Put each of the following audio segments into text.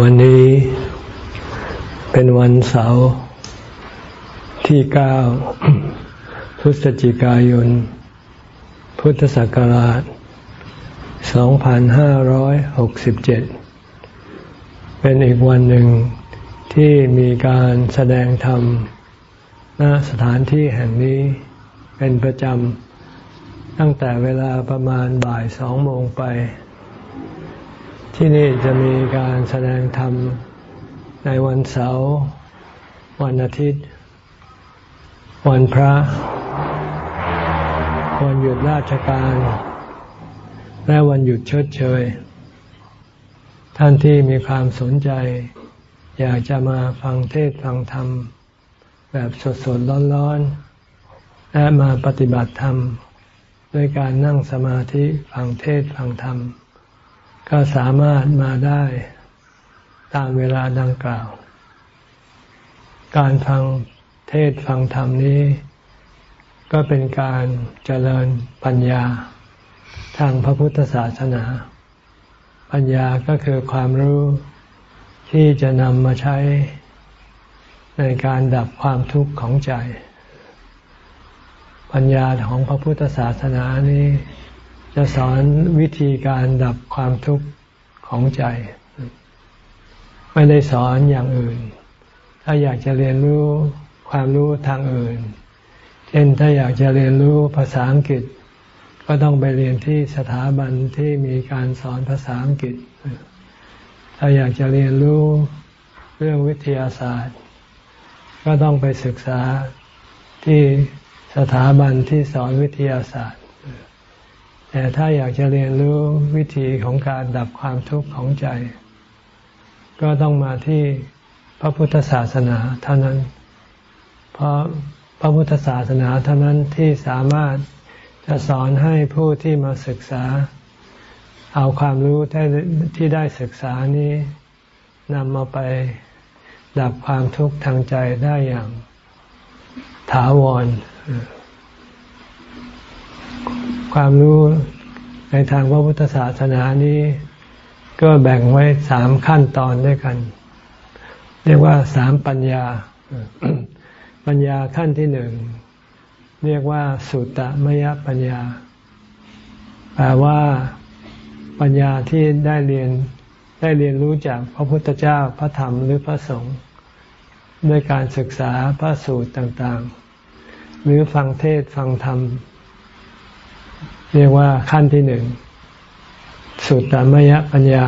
วันนี้เป็นวันเสาร์ที่เก้าพฤศจิกายน พุทธศักราช 2567 เป็นอีกวันหนึ่งที่มีการแสดงธรรมณสถานที่แห่งนี้เป็นประจำตั้งแต่เวลาประมาณบ่ายสองโมงไป ที่นี่จะมีการแสดงธรรมในวันเสาร์วันอาทิตย์ วันพระ วันหยุดราชการ และวันหยุดชดเชย ท่านที่มีความสนใจ อยากจะมาฟังเทศฟังธรรม แบบสดๆร้อนๆและมาปฏิบัติธรรม ด้วยการนั่งสมาธิฟังเทศฟังธรรม ก็สามารถมาได้ตามเวลาดังกล่าว การฟังเทศฟังธรรมนี้ ก็เป็นการเจริญปัญญา ทางพระพุทธศาสนา ปัญญาก็คือความรู้ที่จะนำมาใช้ในการดับความทุกข์ของใจ ปัญญาของพระพุทธศาสนานี้ จะสอนวิธีการดับความทุกข์ของใจ ไม่ได้สอนอย่างอื่น ถ้าอยากจะเรียนรู้ความรู้ทางอื่น เช่นถ้าอยากจะเรียนรู้ภาษาอังกฤษ ก็ต้องไปเรียนที่สถาบันที่มีการสอนภาษาอังกฤษ ถ้าอยากจะเรียนรู้เรื่องวิทยาศาสตร์ ก็ต้องไปศึกษาที่สถาบันที่สอนวิทยาศาสตร์ แต่ถ้าอยากจะเรียนรู้วิธีของการดับความทุกข์ของใจ ก็ต้องมาที่พระพุทธศาสนาเท่านั้น เพราะพระพุทธศาสนาเท่านั้นที่สามารถจะสอนให้ผู้ที่มาศึกษา เอาความรู้ที่ได้ศึกษานี้นำมาไปดับความทุกข์ทางใจได้อย่างถาวร ความรู้ในทางพระพุทธศาสนานี้ ก็แบ่งไว้สามขั้นตอนด้วยกัน เรียกว่าสามปัญญา ปัญญาขั้นที่หนึ่ง เรียกว่าสุตตมยปัญญา แปลว่าปัญญาที่ได้เรียนได้เรียนรู้จากพระพุทธเจ้าพระธรรมหรือพระสงฆ์ด้วยการศึกษาพระสูตรต่างๆ หรือฟังเทศฟังธรรม เรียกว่าขั้นที่หนึ่งสุตตมยปัญญา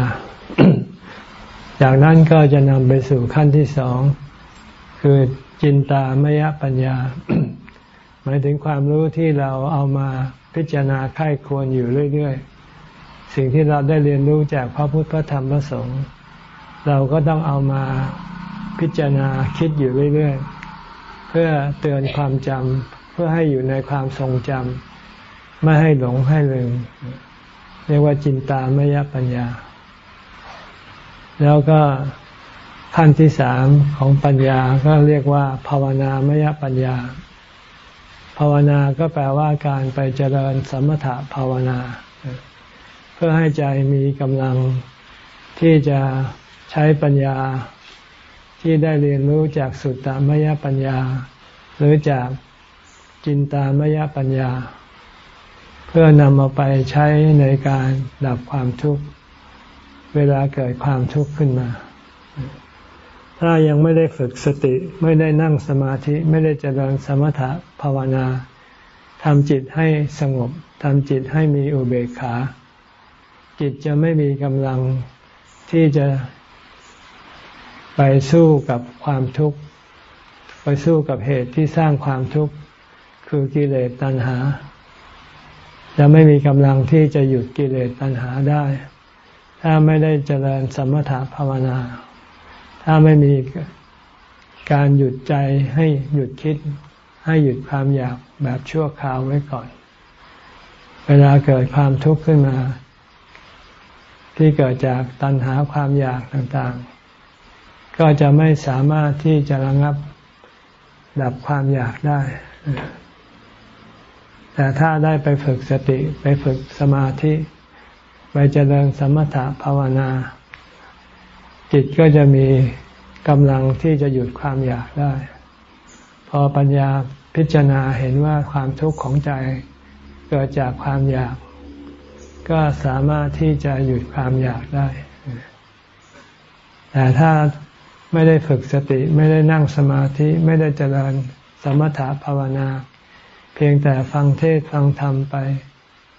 จากนั้นก็จะนำไปสู่ขั้นที่สองคือจินตามยปัญญา หมายถึงความรู้ที่เราเอามาพิจารณาไข้ควรอยู่เรื่อยๆ สิ่งที่เราได้เรียนรู้จากพระพุทธพระธรรมพระสงฆ์เราก็ต้องเอามาพิจารณาคิดอยู่เรื่อยๆ เพื่อเตือนความจำเพื่อให้อยู่ในความทรงจำ ไม่ให้หลงให้ลืม เรียกว่าจินตามยปัญญา แล้วก็ขั้นที่สามของปัญญาก็เรียกว่า ภาวนามยปัญญา ภาวนาก็แปลว่าการไปเจริญสมถะภาวนา เพื่อให้ใจมีกำลังที่จะใช้ปัญญาที่ได้เรียนรู้จากสุตตมยปัญญา หรือจากจินตามยปัญญา พื่อนำมาไปใช้ในการดับความทุกข์ เวลาเกิดความทุกข์ขึ้นมา ถ้ายังไม่ได้ฝึกสติ ไม่ได้นั่งสมาธิไม่ได้เจริญสมถะภาวนาทำจิตให้สงบทำจิตให้มีอุเบกขา จิตจะไม่มีกำลังที่จะไปสู้กับความทุกข์ ไปสู้กับเหตุที่สร้างความทุกข์ คือกิเลสตัณหา จะไม่มีกำลังที่จะหยุดกิเลสตัณหาได้ ถ้าไม่ได้เจริญสมถะภาวนา ถ้าไม่มีการหยุดใจให้หยุดคิด ให้หยุดความอยากแบบชั่วคราวไว้ก่อน เวลาเกิดความทุกข์ขึ้นมา ที่เกิดจากตัณหาความอยากต่างๆ ก็จะไม่สามารถที่จะระงับดับความอยากได้ แต่ถ้าได้ไปฝึกสติไปฝึกสมาธิ ไปเจริญสมถะภาวนา จิตก็จะมีกำลังที่จะหยุดความอยากได้ พอปัญญาพิจารณาเห็นว่าความทุกข์ของใจเกิดจากความอยาก ก็สามารถที่จะหยุดความอยากได้ แต่ถ้าไม่ได้ฝึกสติไม่ได้นั่งสมาธิไม่ได้เจริญสมถะภาวนา เพียงแต่ฟังเทศฟังธรรมไป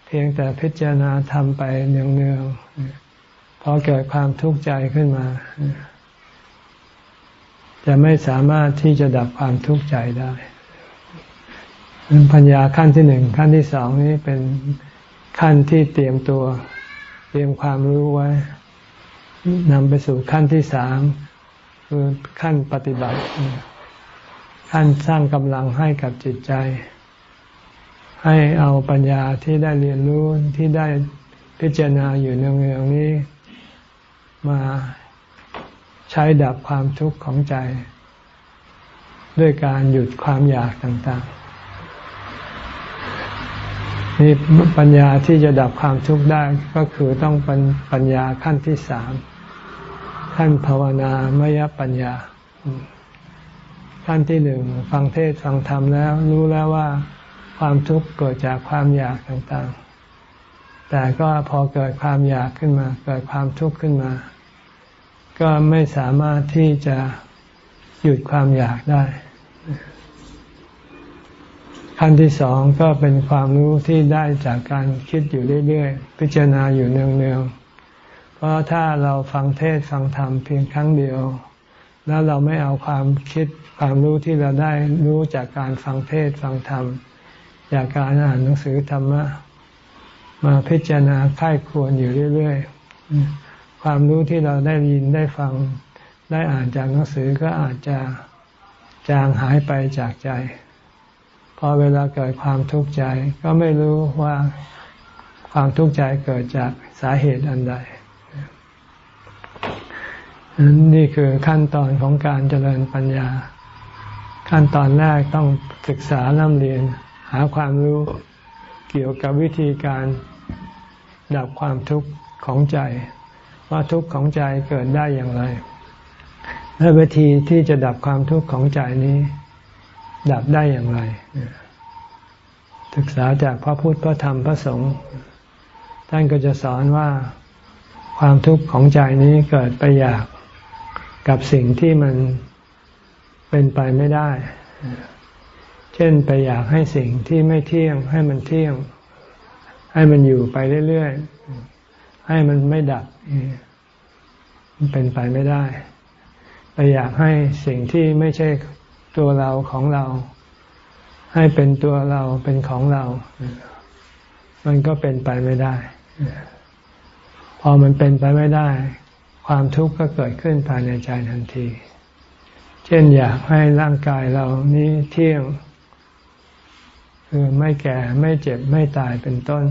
เพียงแต่พิจารณาธรรมไปเนืองๆพอเกิดความทุกข์ใจขึ้นมา จะไม่สามารถที่จะดับความทุกข์ใจได้ปัญญาขั้นที่หนึ่งขั้นที่สองนี้เป็นขั้นที่เตรียมตัว เตรียมความรู้ไว้นำไปสู่ขั้นที่สามคือขั้นปฏิบัติ ขั้นสร้างกำลังให้กับจิตใจ ให้เอาปัญญาที่ได้เรียนรู้ที่ได้พิจารณาอยู่เนืองๆนี้ มาใช้ดับความทุกข์ของใจ ด้วยการหยุดความอยากต่างๆ นี่ปัญญาที่จะดับความทุกข์ได้ก็คือต้องเป็นปัญญาขั้นที่สามขั้นภาวนามยปัญญา ขั้นที่หนึ่งฟังเทศฟังธรรมแล้ว รู้แล้วว่า ความทุกข์เกิดจากความอยากต่างๆ แต่ก็พอเกิดความอยากขึ้นมา เกิดความทุกข์ขึ้นมา ก็ไม่สามารถที่จะหยุดความอยากได้ ขั้นที่สองก็เป็นความรู้ที่ได้จากการคิดอยู่เรื่อยๆ พิจารณาอยู่เนืองๆ เพราะถ้าเราฟังเทศฟังธรรมเพียงครั้งเดียว แล้วเราไม่เอาความคิดความรู้ที่เราได้รู้จากการฟังเทศฟังธรรม จากการอ่านหนังสือธรรมะ มาพิจารณาค่ายควรอยู่เรื่อยๆ ความรู้ที่เราได้ยินได้ฟังได้อ่านจากหนังสือก็อาจจะจางหายไปจากใจ พอเวลาเกิดความทุกข์ใจ ก็ไม่รู้ว่าความทุกข์ใจเกิดจากสาเหตุอันใดนี่คือขั้นตอนของการเจริญปัญญา ขั้นตอนแรกต้องศึกษาล่ำเรียน หาความรู้เกี่ยวกับวิธีการดับความทุกข์ของใจ ว่าทุกข์ของใจเกิดได้อย่างไร และวิธีที่จะดับความทุกข์ของใจนี้ ดับได้อย่างไร ศึกษาจากพระพุทธพระธรรมพระสงฆ์ท่านก็จะสอนว่าความทุกข์ของใจนี้เกิดไปอยากกับสิ่งที่มันเป็นไปไม่ได้ เช่นไปอยากให้สิ่งที่ไม่เที่ยง ให้มันเที่ยง ให้มันอยู่ไปเรื่อยๆ ให้มันไม่ดับมันเป็นไปไม่ได้ ไปอยากให้สิ่งที่ไม่ใช่ตัวเราของเรา ให้เป็นตัวเราเป็นของเรา มันก็เป็นไปไม่ได้ พอมันเป็นไปไม่ได้ ความทุกข์ก็เกิดขึ้นภายในใจทันที เช่นอยากให้ร่างกายเรานี้เที่ยง คือไม่แก่ไม่เจ็บไม่ตายเป็นต้น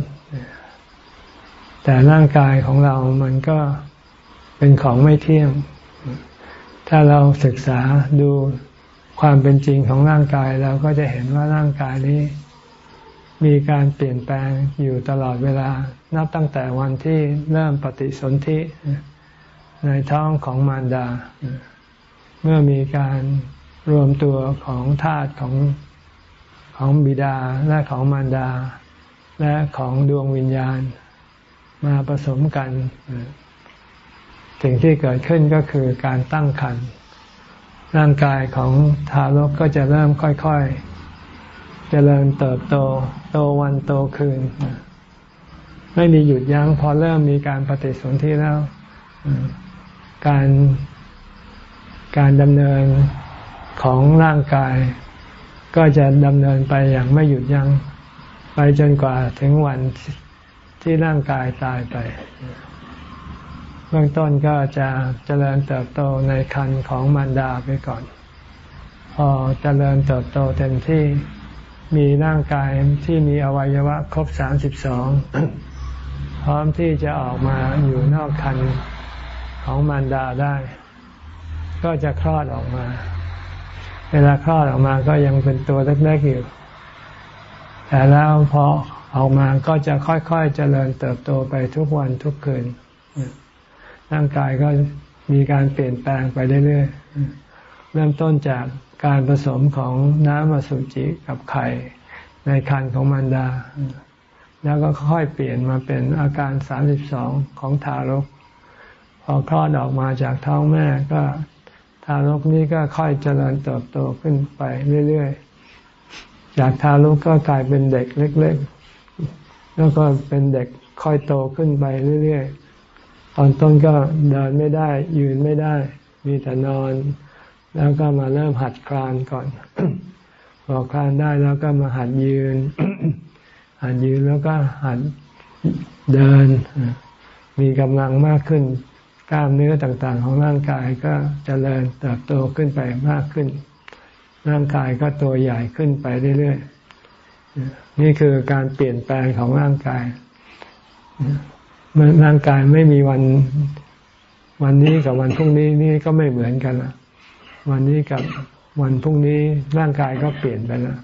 แต่ร่างกายของเรามันก็เป็นของไม่เที่ยง ถ้าเราศึกษาดูความเป็นจริงของร่างกายเราก็จะเห็นว่าร่างกายนี้ มีการเปลี่ยนแปลงอยู่ตลอดเวลา นับตั้งแต่วันที่เริ่มปฏิสนธิในท้องของมารดา เมื่อมีการรวมตัวของธาตุของ ของบิดาและของมารดา และของดวงวิญญาณ มาผสมกัน สิ่งที่เกิดขึ้นก็คือการตั้งครรภ์ร่างกายของทารกก็จะเริ่มค่อยๆเจริญเติบโต โตวันโตคืน ไม่มีหยุดยัง้งพอเริ่มมีการปฏิสนธิแล้ว การการดำเนินของร่างกาย ก็จะดำเนินไปอย่างไม่หยุดยัง้งไปจนกว่าถึงวันที่ร่างกายตายไป เบื้องต้นก็จะเจริญเติบโตในคันของมารดาไปก่อน พอเจริญเติบโตเต็มที่มีร่างกายที่มีอวัยวะครบสามสิบสองพร้อมที่จะออกมาอยู่นอกคันของมารดาได้ ก็จะคลอดออกมา เวลาคลอดออกมาก็ยังเป็นตัวเล็กๆอยู่ แต่แล้วพอออกมาก็จะค่อยๆเจริญเติบโตไปทุกวันทุกคืน ร่างกายก็มีการเปลี่ยนแปลงไปเรื่อยๆ เริ่มต้นจากการผสมของน้ำอสุจิกับไข่ในคันของมารดา แล้วก็ค่อยเปลี่ยนมาเป็นอาการสามสิบสองของทารก พอคลอดออกมาจากท้องแม่ก็ ทารกนี้ก็ค่อยเจริญเติบโตขึ้นไปเรื่อยๆ จากทารกก็กลายเป็นเด็กเล็กๆ แล้วก็เป็นเด็กค่อยโตขึ้นไปเรื่อยๆ ตอนต้นก็เดินไม่ได้ยืนไม่ได้ มีแต่นอน แล้วก็มาเริ่มหัดคลานก่อน พอคลานได้แล้วก็มาหัดยืน หัดยืนแล้วก็หัดเดิน มีกำลังมากขึ้น กล้ามเนื้อต่างๆ ของร่างกายก็จเจริญเติบโตขึ้นไปมากขึ้น ร่างกายก็ตัวใหญ่ขึ้นไปเรื่อยๆ นี่คือการเปลี่ยนแปลงของร่างกายร่างกายไม่มีวันวันนี้กับวันพรุ่งนี้นี่ก็ไม่เหมือนกันละวันนี้กับวันพรุ่งนี้ร่างกายก็เปลี่ยนไปแล้ว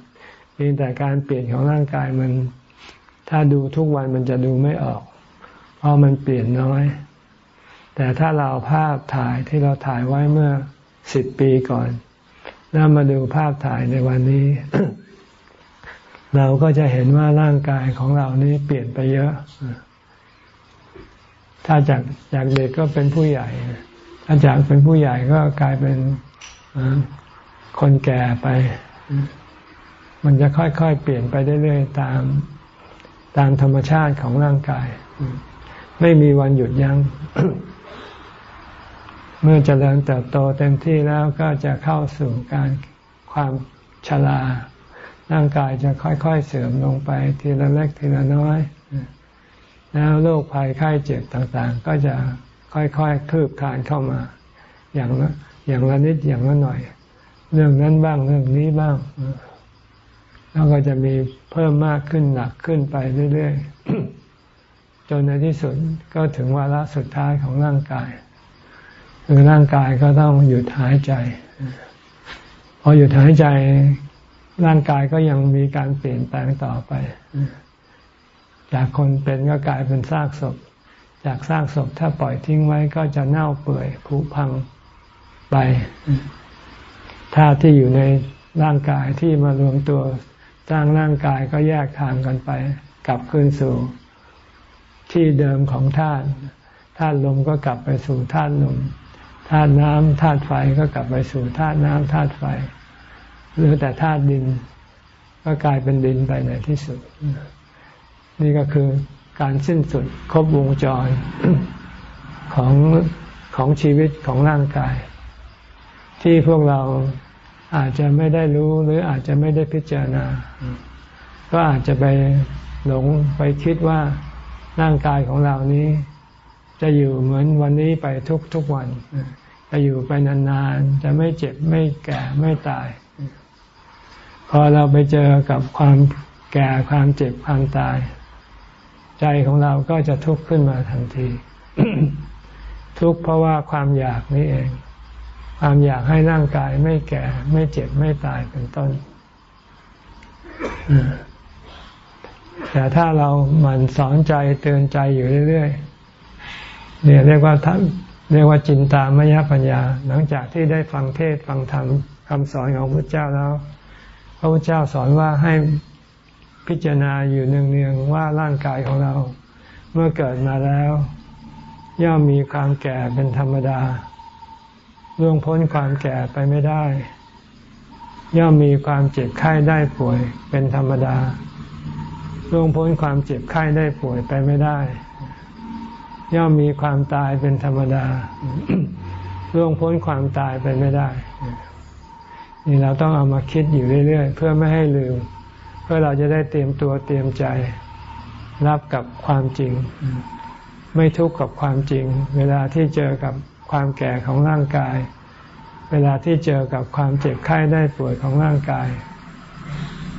เพียงแต่การเปลี่ยนของร่างกายมัน ถ้าดูทุกวันมันจะดูไม่ออก เพราะมันเปลี่ยนน้อย แต่ถ้าเราภาพถ่ายที่เราถ่ายไว้เมื่อสิบปีก่อน แล้วมาดูภาพถ่ายในวันนี้ เราก็จะเห็นว่าร่างกายของเรานี้เปลี่ยนไปเยอะ ถ้าจากจากเด็กก็เป็นผู้ใหญ่ ถ้าจากเป็นผู้ใหญ่ก็กลายเป็นคนแก่ไป มันจะค่อยๆ เปลี่ยนไปเรื่อยๆตามตามธรรมชาติของร่างกาย ไม่มีวันหยุดยัง้ง เมื่อเจริญเติบโตเต็มที่แล้วก็จะเข้าสู่การความชราร่างกายจะค่อยๆเสื่อมลงไปทีละเล็กทีละน้อย แล้วโรคภัยไข้เจ็บต่างๆ ก็จะค่อยๆคืบคลานเข้ามา อย่างละอย่างละนิดอย่างละหน่อย เรื่องนั้นบ้างเรื่องนี้บ้างแล้วก็จะมีเพิ่มมากขึ้นหนักขึ้นไปเรื่อยๆจนในที่สุดก็ถึงวาระสุดท้ายของร่างกาย คือร่างกายก็ต้องหยุดหายใจ พอหยุดหายใจร่างกายก็ยังมีการเปลี่ยนแปลงต่อไป จากคนเป็นก็กลายเป็นซากศพ จากซากศพถ้าปล่อยทิ้งไว้ก็จะเน่าเปื่อยผุพังไปธาตุที่อยู่ในร่างกายที่มารวมตัวสร้างร่างกายก็แยกทางกันไป กลับคืนสู่ ที่เดิมของธาตุธาตุลมก็กลับไปสู่ธาตุลม ธาตุน้ำธาตุไฟก็กลับไปสู่ธาตุน้ำธาตุไฟหรือแต่ธาตุดิน ก็กลายเป็นดินไปในที่สุด นี่ก็คือการสิ้นสุดครบวงจรของของชีวิตของร่างกาย ที่พวกเราอาจจะไม่ได้รู้หรืออาจจะไม่ได้พิจารณา ก็อาจจะไปหลงไปคิดว่าร่างกายของเรานี้ จะอยู่เหมือนวันนี้ไปทุกทุกวัน จะอยู่ไปนานๆ จะไม่เจ็บไม่แก่ไม่ตาย พอเราไปเจอกับความแก่ความเจ็บความตาย ใจของเราก็จะทุกข์ขึ้นมาทันที ทุกข์เพราะว่าความอยากนี่เอง ความอยากให้ร่างกายไม่แก่ ไม่เจ็บไม่ตายเป็นต้นแต่ถ้าเราหมั่นสอนใจเตือนใจอยู่เรื่อยๆเนี่ยเรียกว่าท่าน เรียกว่าจินตามยปัญญา หลังจากที่ได้ฟังเทศฟังธรรมคำสอนของพระเจ้าแล้ว พระพุทธเจ้าสอนว่าให้พิจารณาอยู่เนืองๆว่าร่างกายของเรา เมื่อเกิดมาแล้ว ย่อมมีความแก่เป็นธรรมดาล่วงพ้นความแก่ไปไม่ได้ ย่อมมีความเจ็บไข้ได้ป่วยเป็นธรรมดาล่วงพ้นความเจ็บไข้ได้ป่วยไปไม่ได้ ย่อมมีความตายเป็นธรรมดาล่วงพ้นความตายไปไม่ได้ นี่เราต้องเอามาคิดอยู่เรื่อย ๆ เพื่อไม่ให้ลืม เพื่อเราจะได้เตรียมตัวเตรียมใจ รับกับความจริง ไม่ทุกข์กับความจริง เวลาที่เจอกับความแก่ของร่างกาย เวลาที่เจอกับความเจ็บไข้ได้ป่วยของร่างกาย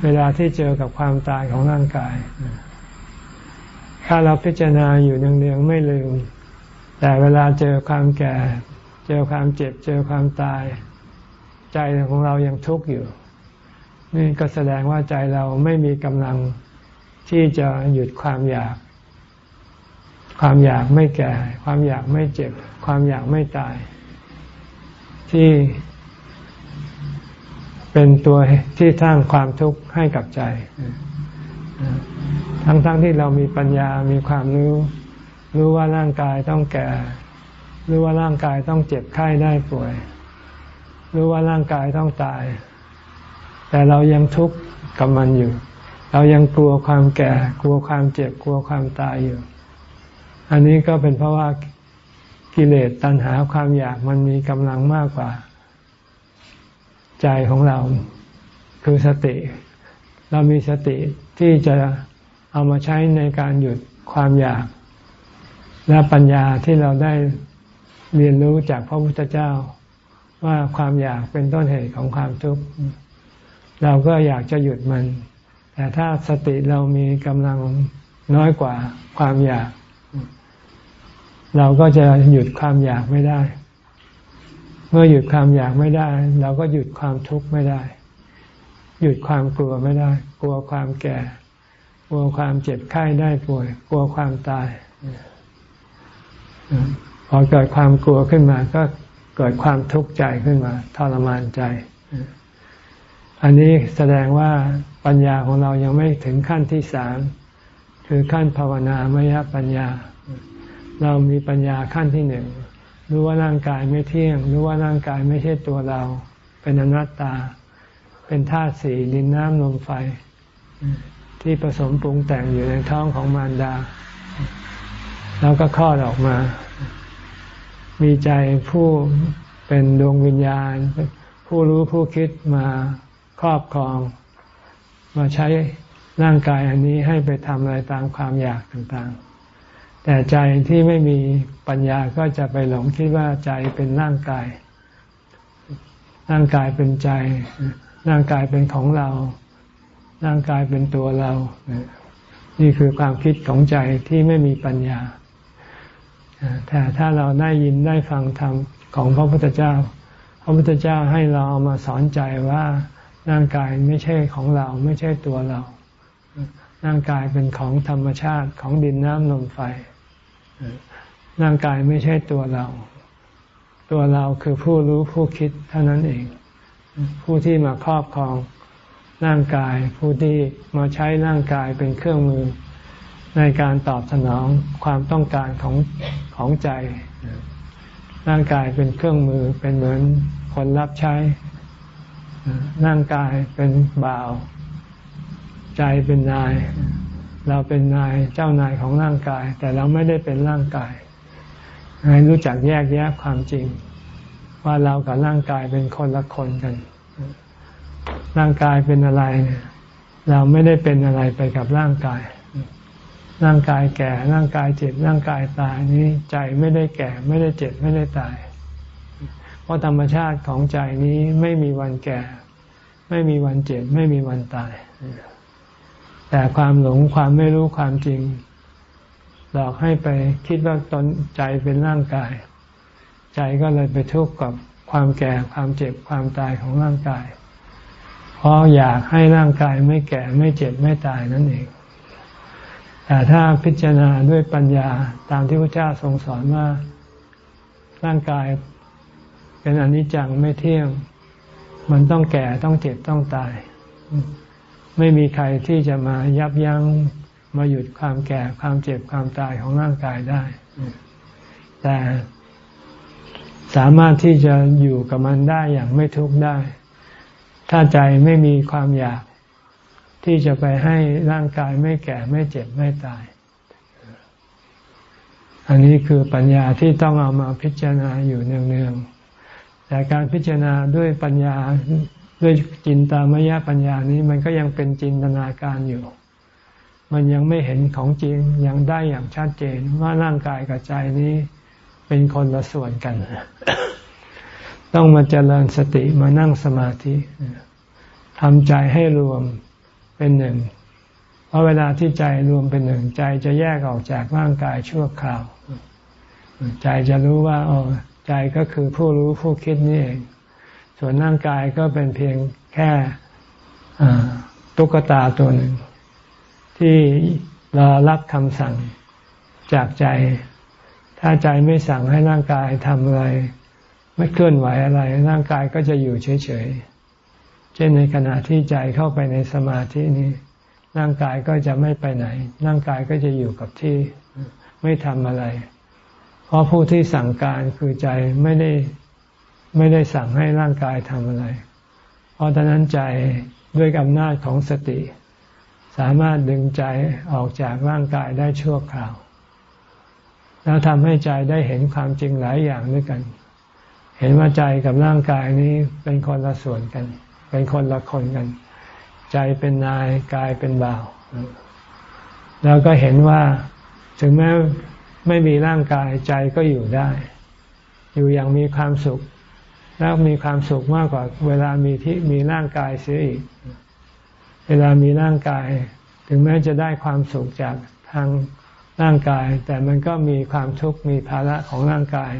เวลาที่เจอกับความตายของร่างกาย ถ้าเราพิจารณาอยู่เนืองๆไม่ลืม แต่เวลาเจอความแก่ เจอความเจ็บ เจอความตาย ใจของเรายังทุกข์อยู่ นี่ก็แสดงว่าใจเราไม่มีกำลังที่จะหยุดความอยาก ความอยากไม่แก่ ความอยากไม่เจ็บ ความอยากไม่ตาย ที่เป็นตัวที่สร้างความทุกข์ให้กับใจ ทั้งๆทที่เรามีปัญญา มีความรู้ รู้ว่าร่างกายต้องแก่ รู้ว่าร่างกายต้องเจ็บไข้ได้ป่วย รู้ว่าร่างกายต้องตาย แต่เรายังทุกข์กับมันอยู่ เรายังกลัวความแก่ กลัวความเจ็บ กลัวความตายอยู่ อันนี้ก็เป็นเพราะว่ากิเลสตัณหาความอยากมันมีกำลังมากกว่า ใจของเรา คือสติ เรามีสติที่จะ เอามาใช้ในการหยุดความอยาก และปัญญาที่เราได้เรียนรู้จากพระพุทธเจ้า ว่าความอยากเป็นต้นเหตุของความทุกข์เราก็อยากจะหยุดมัน แต่ถ้าสติเรามีกำลังน้อยกว่าความอยาก เราก็จะหยุดความอยากไม่ได้ เมื่อหยุดความอยากไม่ได้ เราก็หยุดความทุกข์ไม่ได้ หยุดความกลัวไม่ได้ กลัวความแก่ ลัวความเจ็บไข้ได้ป่วย กลัวความตาย พอเกิดความกลัวขึ้นมา ก็เกิดความทุกข์ใจขึ้นมาทรมานใจ อันนี้แสดงว่าปัญญาของเรายังไม่ถึงขั้นที่สามคือขั้นภาวนามยปัญญา เรามีปัญญาขั้นที่หนึ่งรู้ว่าร่างกายไม่เที่ยง รู้ว่าร่างกายไม่ใช่ตัวเรา เป็นอนัตตา เป็นธาตุสี่ดินน้ำลมไฟ ที่ผสมปรุงแต่งอยู่ในท้องของมารดา แล้วก็คลอดออกมา มีใจผู้เป็นดวงวิญญาณ ผู้รู้ผู้คิดมาครอบครอง มาใช้ร่างกายอันนี้ให้ไปทำอะไรตามความอยากต่างๆ แต่ใจที่ไม่มีปัญญาก็จะไปหลงคิดว่าใจเป็นร่างกาย ร่างกายเป็นใจ ร่างกายเป็นของเรา ร่างกายเป็นตัวเรา นี่คือความคิดของใจที่ไม่มีปัญญา แต่ถ้าเราได้ยินได้ฟังธรรมของพระพุทธเจ้า พระพุทธเจ้าให้เราเอามาสอนใจว่าร่างกายไม่ใช่ของเราไม่ใช่ตัวเรา ร่างกายเป็นของธรรมชาติของดินน้ำลมไฟ ร่างกายไม่ใช่ตัวเรา ตัวเราคือผู้รู้ผู้คิดเท่านั้นเอง ผู้ที่มาครอบครอง ร่างกาย ผู้ที่มาใช้ร่างกายเป็นเครื่องมือ ในการตอบสนองความต้องการของของใจ ร่างกายเป็นเครื่องมือเป็นเหมือนคนรับใช้ ร่างกายเป็นบ่าว ใจเป็นนาย เราเป็นนายเจ้านายของร่างกาย แต่เราไม่ได้เป็นร่างกายให้รู้จักแยกแยะความจริง ว่าเรากับร่างกายเป็นคนละคนกัน ร่างกายเป็นอะไรเนี่ยเราไม่ได้เป็นอะไรไปกับร่างกาย ร่างกายแก่ ร่างกายเจ็บ ร่างกายตายนี้ใจไม่ได้แก่ ไม่ได้เจ็บ ไม่ได้ตาย เพราะธรรมชาติของใจนี้ไม่มีวันแก่ ไม่มีวันเจ็บ ไม่มีวันตาย แต่ความหลงความไม่รู้ความจริง หลอกให้ไปคิดว่าตนใจเป็นร่างกาย ใจก็เลยไปทุกข์กับความแก่ความเจ็บความตายของร่างกาย เพราะอยากให้ร่างกายไม่แก่ไม่เจ็บไม่ตายนั่นเอง แต่ถ้าพิจารณาด้วยปัญญาตามที่พระเจ้าทรงสอนว่าร่างกายเป็นอนิจจังไม่เที่ยง มันต้องแก่ต้องเจ็บต้องตาย ไม่มีใครที่จะมายับยั้งมาหยุดความแก่ความเจ็บความตายของร่างกายได้ แต่สามารถที่จะอยู่กับมันได้อย่างไม่ทุกข์ได้ ถ้าใจไม่มีความอยากที่จะไปให้ร่างกายไม่แก่ไม่เจ็บไม่ตาย อันนี้คือปัญญาที่ต้องเอามาพิจารณาอยู่เนืองๆ แต่การพิจารณาด้วยปัญญาด้วยจินตามยปัญญานี้มันก็ยังเป็นจินตนาการอยู่ มันยังไม่เห็นของจริงยังได้อย่างชัดเจนว่าร่างกายกับใจนี้เป็นคนละส่วนกัน ต้องมาเจริญสติมานั่งสมาธิทำใจให้รวมเป็นหนึ่ง เพราะเวลาที่ใจรวมเป็นหนึ่ง ใจจะแยกออกจากร่างกายชั่วคราว ใจจะรู้ว่าอ๋อใจก็คือผู้รู้ผู้คิดนี่เอง ส่วนร่างกายก็เป็นเพียงแค่ตุ๊กตาตัวหนึ่ง ที่รอรับคำสั่งจากใจ ถ้าใจไม่สั่งให้ร่างกายทำอะไร ไม่เคลื่อนไหวอะไร ร่างกายก็จะอยู่เฉยๆ เช่นในขณะที่ใจเข้าไปในสมาธินี้ ร่างกายก็จะไม่ไปไหน ร่างกายก็จะอยู่กับที่ไม่ทำอะไร เพราะผู้ที่สั่งการคือใจไม่ได้ไม่ได้สั่งให้ร่างกายทำอะไร เพราะฉะนั้นใจด้วยอำนาจของสติ สามารถดึงใจออกจากร่างกายได้ชั่วคราว แล้วทำให้ใจได้เห็นความจริงหลายอย่างด้วยกัน เห็นว่าใจกับร่างกายนี้เป็นคนละส่วนกัน เป็นคนละคนกัน ใจเป็นนายกายเป็นบ่าว แล้วก็เห็นว่าถึงแม้ไม่มีร่างกายใจก็อยู่ได้ อยู่อย่างมีความสุข แล้วมีความสุขมากกว่า เวลามีที่มีร่างกายเสียอีก เวลามีร่างกาย ถึงแม้จะได้ความสุขจากทางร่างกาย แต่มันก็มีความทุกข์มีภาระของร่างกาย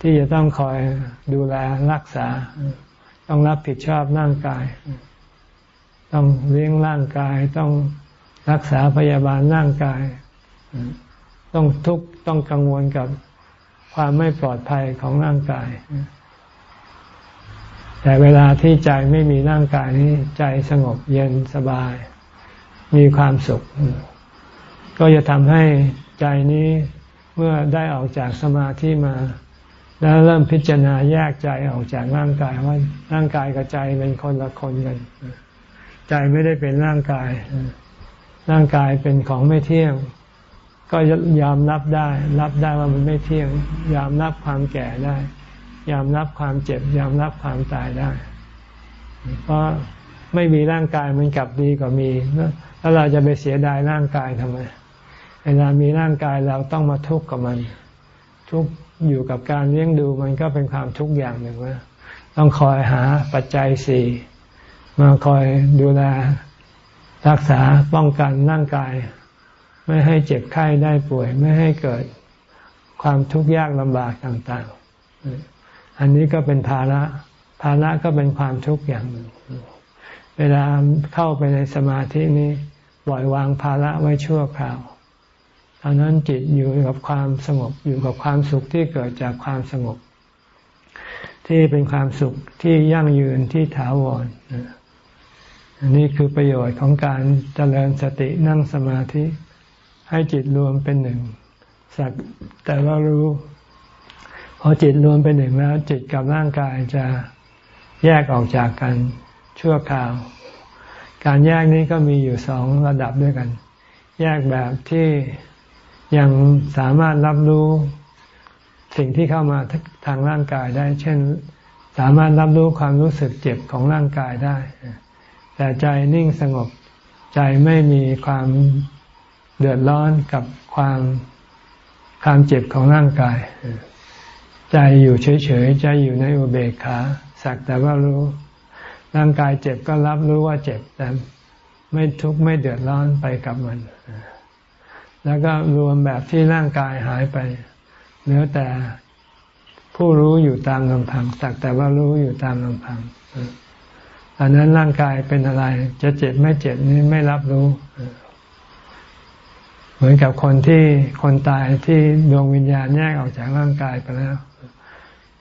ที่จะต้องคอยดูแลรักษา ต้องรับผิดชอบร่างกาย ต้องเลี้ยงร่างกาย ต้องรักษาพยาบาลร่างกาย ต้องทุกข์ต้องกังวลกับความไม่ปลอดภัยของร่างกาย แต่เวลาที่ใจไม่มีร่างกายนี้ใจสงบเย็นสบาย มีความสุข ก็จะทำให้ใจนี้เมื่อได้ออกจากสมาธิมา แล้วเริ่มพิจารณาแยกใจออกจากร่างกายว่าร่างกายกับใจเป็นคนละคนกันใจไม่ได้เป็นร่างกาย ร่างกายเป็นของไม่เที่ยง ก็ยอมรับได้ รับได้ว่ามันไม่เที่ยง ยอมรับความแก่ได้ ยอมรับความเจ็บ ยอมรับความตายได้ เพราะไม่มีร่างกายมันกลับดีกว่ามีแล้วเราจะไปเสียดายร่างกายทำไมเวลามีร่างกายเราต้องมาทุกข์กับมัน ทุกข์ อยู่กับการเลี้ยงดูมันก็เป็นความทุกข์อย่างหนึ่งว่าต้องคอยหาปัจจัยสี่มาคอยดูแลรักษาป้องกันร่างกาย ไม่ให้เจ็บไข้ได้ป่วย ไม่ให้เกิดความทุกข์ยากลำบากต่างๆ อันนี้ก็เป็นภาระ ภาระก็เป็นความทุกข์อย่างหนึ่ง เวลาเข้าไปในสมาธินี้ปล่อยวางภาระไว้ชั่วคราว อันนั้นจิตอยู่กับความสงบอยู่กับความสุขที่เกิดจากความสงบ ที่เป็นความสุขที่ยั่งยืนที่ถาวรอันนี้คือประโยชน์ของการเจริญสตินั่งสมาธิ ให้จิตรวมเป็นหนึ่งสักแต่ว่ารู้พอจิตรวมเป็นหนึ่งแล้ว จิตกับร่างกายจะแยกออกจากกันชั่วคราว การแยกนี้ก็มีอยู่สองระดับด้วยกัน แยกแบบที่ ยังสามารถรับรู้สิ่งที่เข้ามาทางร่างกายได้ เช่น สามารถรับรู้ความรู้สึกเจ็บของร่างกายได้ แต่ใจนิ่งสงบ ใจไม่มีความเดือดร้อนกับความความเจ็บของร่างกาย ใจอยู่เฉยๆ ใจอยู่ในอุเบกขา สักแต่ว่ารู้ ร่างกายเจ็บก็รับรู้ว่าเจ็บ แต่ไม่ทุกข์ไม่เดือดร้อนไปกับมัน แล้วก็รวมแบบที่ร่างกายหายไป เหลือแต่ผู้รู้อยู่ตามลำพังสักแต่ว่ารู้อยู่ตามลำพังอันนั้นร่างกายเป็นอะไร จะเจ็บไม่เจ็บนี่ไม่รับรู้ เหมือนกับคนที่คนตายที่ดวงวิญญาณแยกออกจากร่างกายไปแล้ว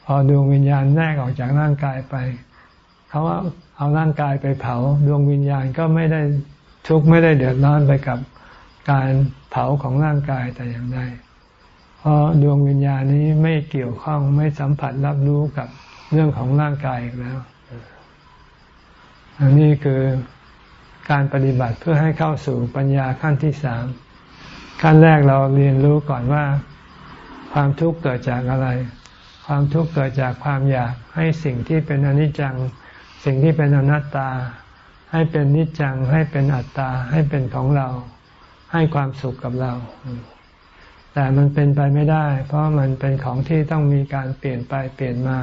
พอดวงวิญญาณแยกออกจากร่างกายไปเขาว่าเอาร่างกายไปเผา ดวงวิญญาณก็ไม่ได้ทุกข์ไม่ได้เดือดร้อนไปกับ การเผาของร่างกายแต่อย่างใดเพราะดวงวิญญาณนี้ไม่เกี่ยวข้องไม่สัมผัสรับรู้กับเรื่องของร่างกายอีกแล้ว อันนี้คือการปฏิบัติเพื่อให้เข้าสู่ปัญญาขั้นที่สามขั้นแรกเราเรียนรู้ก่อนว่า ความทุกข์เกิดจากอะไร ความทุกข์เกิดจากความอยากให้สิ่งที่เป็นอนิจจัง สิ่งที่เป็นอนัตตา ให้เป็นนิจจัง ให้เป็นอัตตา ให้เป็นของเรา ให้ความสุขกับเรา แต่มันเป็นไปไม่ได้ เพราะมันเป็นของที่ต้องมีการเปลี่ยนไปเปลี่ยนมา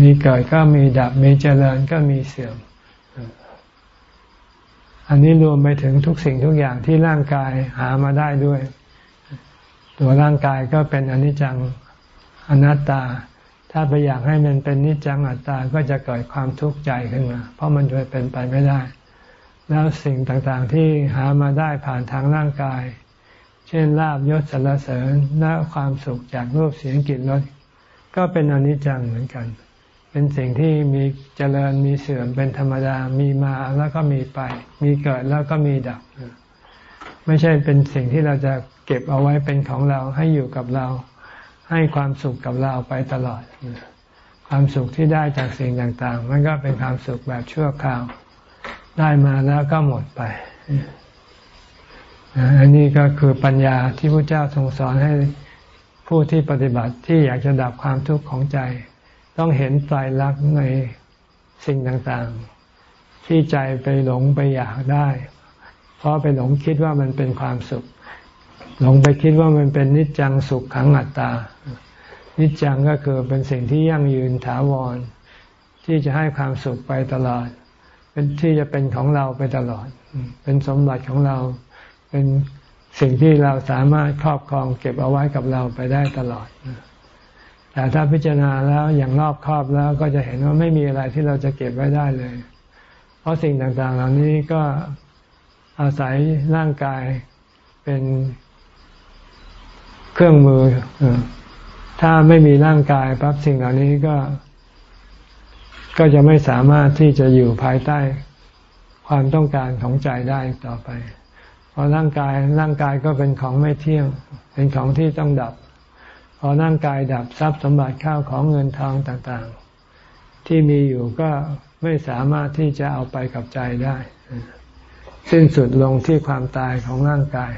มีเกิดก็มีดับ มีเจริญก็มีเสื่อม อันนี้รวมไปถึงทุกสิ่งทุกอย่างที่ร่างกายหามาได้ด้วย ตัวร่างกายก็เป็นอนิจจังอนัตตา ถ้าไปอยากให้มันเป็นนิจจังอัตตา ก็จะเกิดความทุกข์ใจขึ้นมา เพราะมันจะเป็นไปไม่ได้ แล้วสิ่งต่างๆที่หามาได้ผ่านทางร่างกาย เช่นลาบยศสรรเสริญและความสุขจากรูปเสียงกลิ่นรสก็เป็นอนิจจังเหมือนกัน เป็นสิ่งที่มีเจริญมีเสื่อมเป็นธรรมดามีมาแล้วก็มีไป มีเกิดแล้วก็มีดับ ไม่ใช่เป็นสิ่งที่เราจะเก็บเอาไว้เป็นของเราให้อยู่กับเรา ให้ความสุขกับเราไปตลอด ความสุขที่ได้จากสิ่งต่างๆ มันก็เป็นความสุขแบบชั่วคราว ได้มาแล้วก็หมดไป อันนี้ก็คือปัญญาที่พระเจ้าทรงสอนให้ผู้ที่ปฏิบัติที่อยากจะดับความทุกข์ของใจ ต้องเห็นไตรลักษณ์ในสิ่งต่างๆ ที่ใจไปหลงไปอยากได้ เพราะไปหลงคิดว่ามันเป็นความสุข หลงไปคิดว่ามันเป็นนิจจังสุขขังอัตตา นิจจังก็คือเป็นสิ่งที่ยั่งยืนถาวร ที่จะให้ความสุขไปตลอด เป็นที่จะเป็นของเราไปตลอด เป็นสมบัติของเรา เป็นสิ่งที่เราสามารถครอบครองเก็บเอาไว้กับเราไปได้ตลอด แต่ถ้าพิจารณาแล้วอย่างรอบครอบแล้วก็จะเห็นว่าไม่มีอะไรที่เราจะเก็บไว้ได้เลย เพราะสิ่งต่างๆ เหล่านี้ก็อาศัยร่างกายเป็นเครื่องมือ ถ้าไม่มีร่างกายปั๊บสิ่งเหล่านี้ก็ ก็จะไม่สามารถที่จะอยู่ภายใต้ความต้องการของใจได้ต่อไป เพอร่างกายร่างกายก็เป็นของไม่เที่ยง เป็นของที่ต้องดับ พอร่างกายดับทรัพย์สมบัติข้าวของเงินทองต่างๆ ที่มีอยู่ก็ไม่สามารถที่จะเอาไปกับใจได้ สิ้นสุดลงที่ความตายของร่างกาย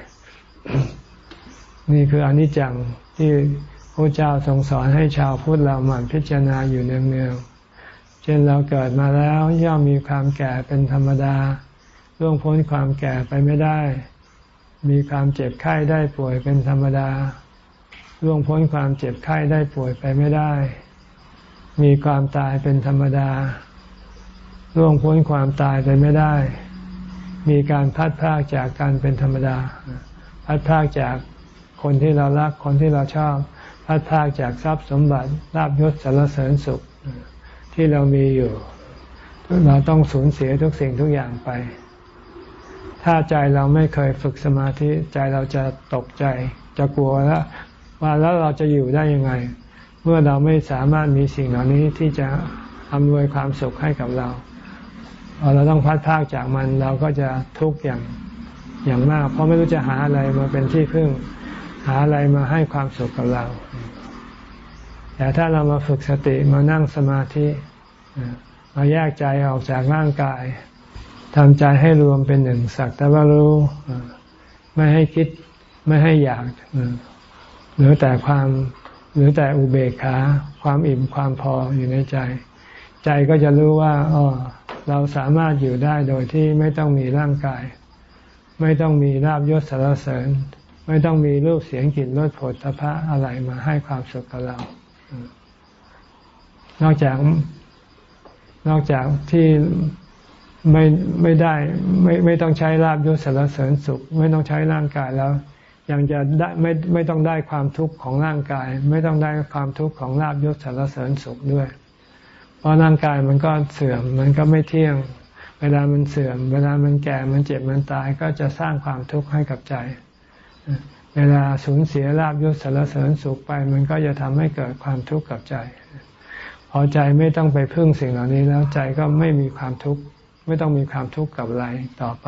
นี่คืออนิจจังที่พระเจ้าทรงสอนให้ชาวพุทธเราหมั่นพิจารณาอยู่เนืองๆ ช่นเราเกิดมาแล้วย่อมมีความแก่เป็นธรรมดาล่วงพ้นความแก่ไปไม่ได้ มีความเจ็บไข้ได้ป่วยเป็นธรรมดาล่วงพ้นความเจ็บไข้ได้ป่วยไปไม่ได้ มีความตายเป็นธรรมดาล่วงพ้นความตายไปไม่ได้ มีการพัดพากจากการเป็นธรรมดา พัดพากจากคนที่เรารักคนที่เราชอบ พัดพากจากทรัพย์สมบัติลาบยศสารเสริญสุข ที่เรามีอยู่เราต้องสูญเสียทุกสิ่งทุกอย่างไป ถ้าใจเราไม่เคยฝึกสมาธิใจเราจะตกใจ จะกลัวแล้วว่าแล้วเราจะอยู่ได้ยังไง เมื่อเราไม่สามารถมีสิ่งเหล่านี้ที่จะอำนวยความสุขให้กับเราพอเราต้องพัดพากจากมันเราก็จะทุกข์อย่างอย่างมาก เพราะไม่รู้จะหาอะไรมาเป็นที่พึ่ง หาอะไรมาให้ความสุขกับเรา แต่ถ้าเรามาฝึกสติมานั่งสมาธิ มาแยกใจออกจากร่างกายทำใจให้รวมเป็นหนึ่งสักแต่ว่ารู้ ไม่ให้คิดไม่ให้อยากหรือแต่ความหรือแต่อุเบกขา ความอิ่มความพออยู่ในใจ ใจก็จะรู้ว่าอ๋อเราสามารถอยู่ได้โดยที่ไม่ต้องมีร่างกาย ไม่ต้องมีลาบยศสารเสริญ ไม่ต้องมีรูปเสียงกลิ่นรสผลตภะอะไรมาให้ความสุขกับเรา นอกจาก นอกจากที่ไม่ไม่ได้ไม่ไม่ต้องใช้ลาบยศสารเสริญสุข ไม่ต้องใช้ร่างกายแล้ว ยังจะได้ไม่ไม่ต้องได้ความทุกข์ของร่างกาย ไม่ต้องได้ความทุกข์ของลาบยศสารเสริญสุขด้วย เพราะร่างกายมันก็เสื่อมมันก็ไม่เที่ยง เวลามันเสื่อม เวลามันแก่มันเจ็บมันตายก็จะสร้างความทุกข์ให้กับใจ เวลาสูญเสียลาบยศสารเสริญสุขไป มันก็จะทำให้เกิดความทุกข์กับใจ พอใจไม่ต้องไปพึ่งสิ่งเหล่านี้แล้วใจก็ไม่มีความทุกข์ไม่ต้องมีความทุกข์กับอะไรต่อไป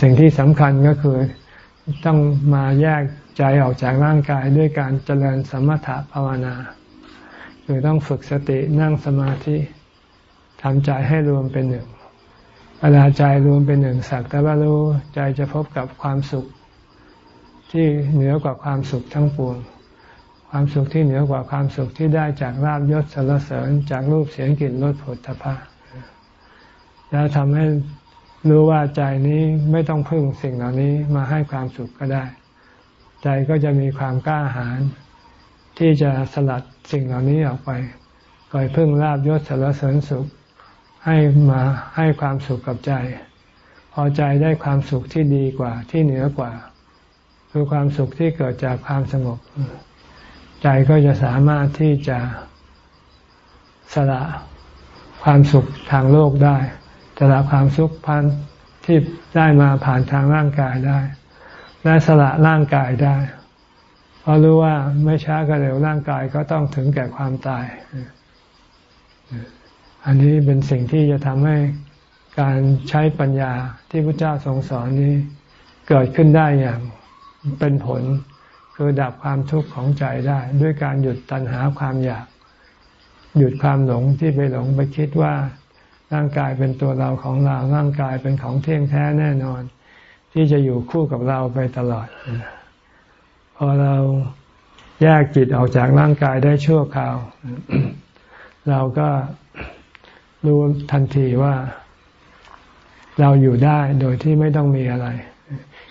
สิ่งที่สำคัญก็คือต้องมาแยกใจออกจากร่างกายด้วยการเจริญสมถะภาวนา คือต้องฝึกสตินั่งสมาธิทำใจให้รวมเป็นหนึ่งเวลาใจรวมเป็นหนึ่งสักแต่ว่ารู้ใจจะพบกับความสุขที่เหนือกว่าความสุขทั้งปวง ความสุขที่เหนือกว่าความสุขที่ได้จากลาบยศสรรเสริญจากรูปเสียงกลิ่นรสผลทพะแล้วทำให้รู้ว่าใจนี้ไม่ต้องพึ่งสิ่งเหล่านี้มาให้ความสุขก็ได้ ใจก็จะมีความกล้าหาญที่จะสลัดสิ่งเหล่านี้ออกไปก่อยพึ่งลาบยศสารเสริญสุข ให้มาให้ความสุขกับใจ พอใจได้ความสุขที่ดีกว่าที่เหนือกว่า คือความสุขที่เกิดจากความสงบ ใจก็จะสามารถที่จะสละความสุขทางโลกได้จะความสุขพันที่ได้มาผ่านทางร่างกายได้และสละร่างกายได้ เพราะรู้ว่าไม่ช้าก็เร็วร่างกายก็ต้องถึงแก่ความตาย อันนี้เป็นสิ่งที่จะทำให้การใช้ปัญญาที่พระเจ้าทรงสอนนี้ เกิดขึ้นได้อย่างเป็นผล คือดับความทุกข์ของใจได้ ด้วยการหยุดตัณหาความอยาก หยุดความหลงที่ไปหลงไปคิดว่าร่างกายเป็นตัวเราของเรา ร่างกายเป็นของเที่ยงแท้แน่นอน ที่จะอยู่คู่กับเราไปตลอด พอเราแยกจิตออกจากร่างกายได้ชั่วคราว เราก็รู้ทันทีว่า เราอยู่ได้โดยที่ไม่ต้องมีอะไร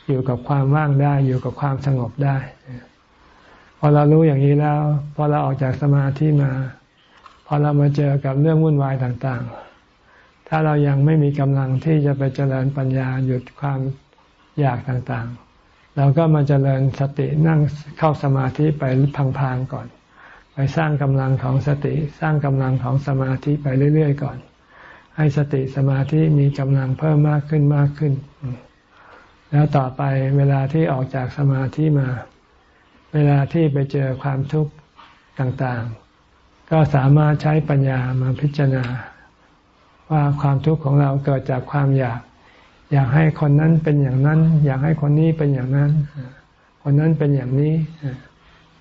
อยู่กับความว่างได้ อยู่กับความสงบได้ พอเรารู้อย่างนี้แล้ว พอเราออกจากสมาธิมา พอเรามาเจอกับเรื่องวุ่นวายต่างๆ ถ้าเรายังไม่มีกำลังที่จะไปเจริญปัญญาหยุดความอยากต่างๆ เราก็มาเจริญสตินั่งเข้าสมาธิไปพังๆก่อน ไปสร้างกำลังของสติ สร้างกำลังของสมาธิไปเรื่อยๆ ก่อน ให้สติสมาธิมีกำลังเพิ่มมากขึ้นมากขึ้น แล้วต่อไปเวลาที่ออกจากสมาธิมา เวลาที่ไปเจอความทุกข์ต่างๆ ก็สามารถใช้ปัญญามาพิจารณา ว่าความทุกข์ของเราเกิดจากความอยาก อยากให้คนนั้นเป็นอย่างนั้น อยากให้คนนี้เป็นอย่างนั้น คนนั้นเป็นอย่างนี้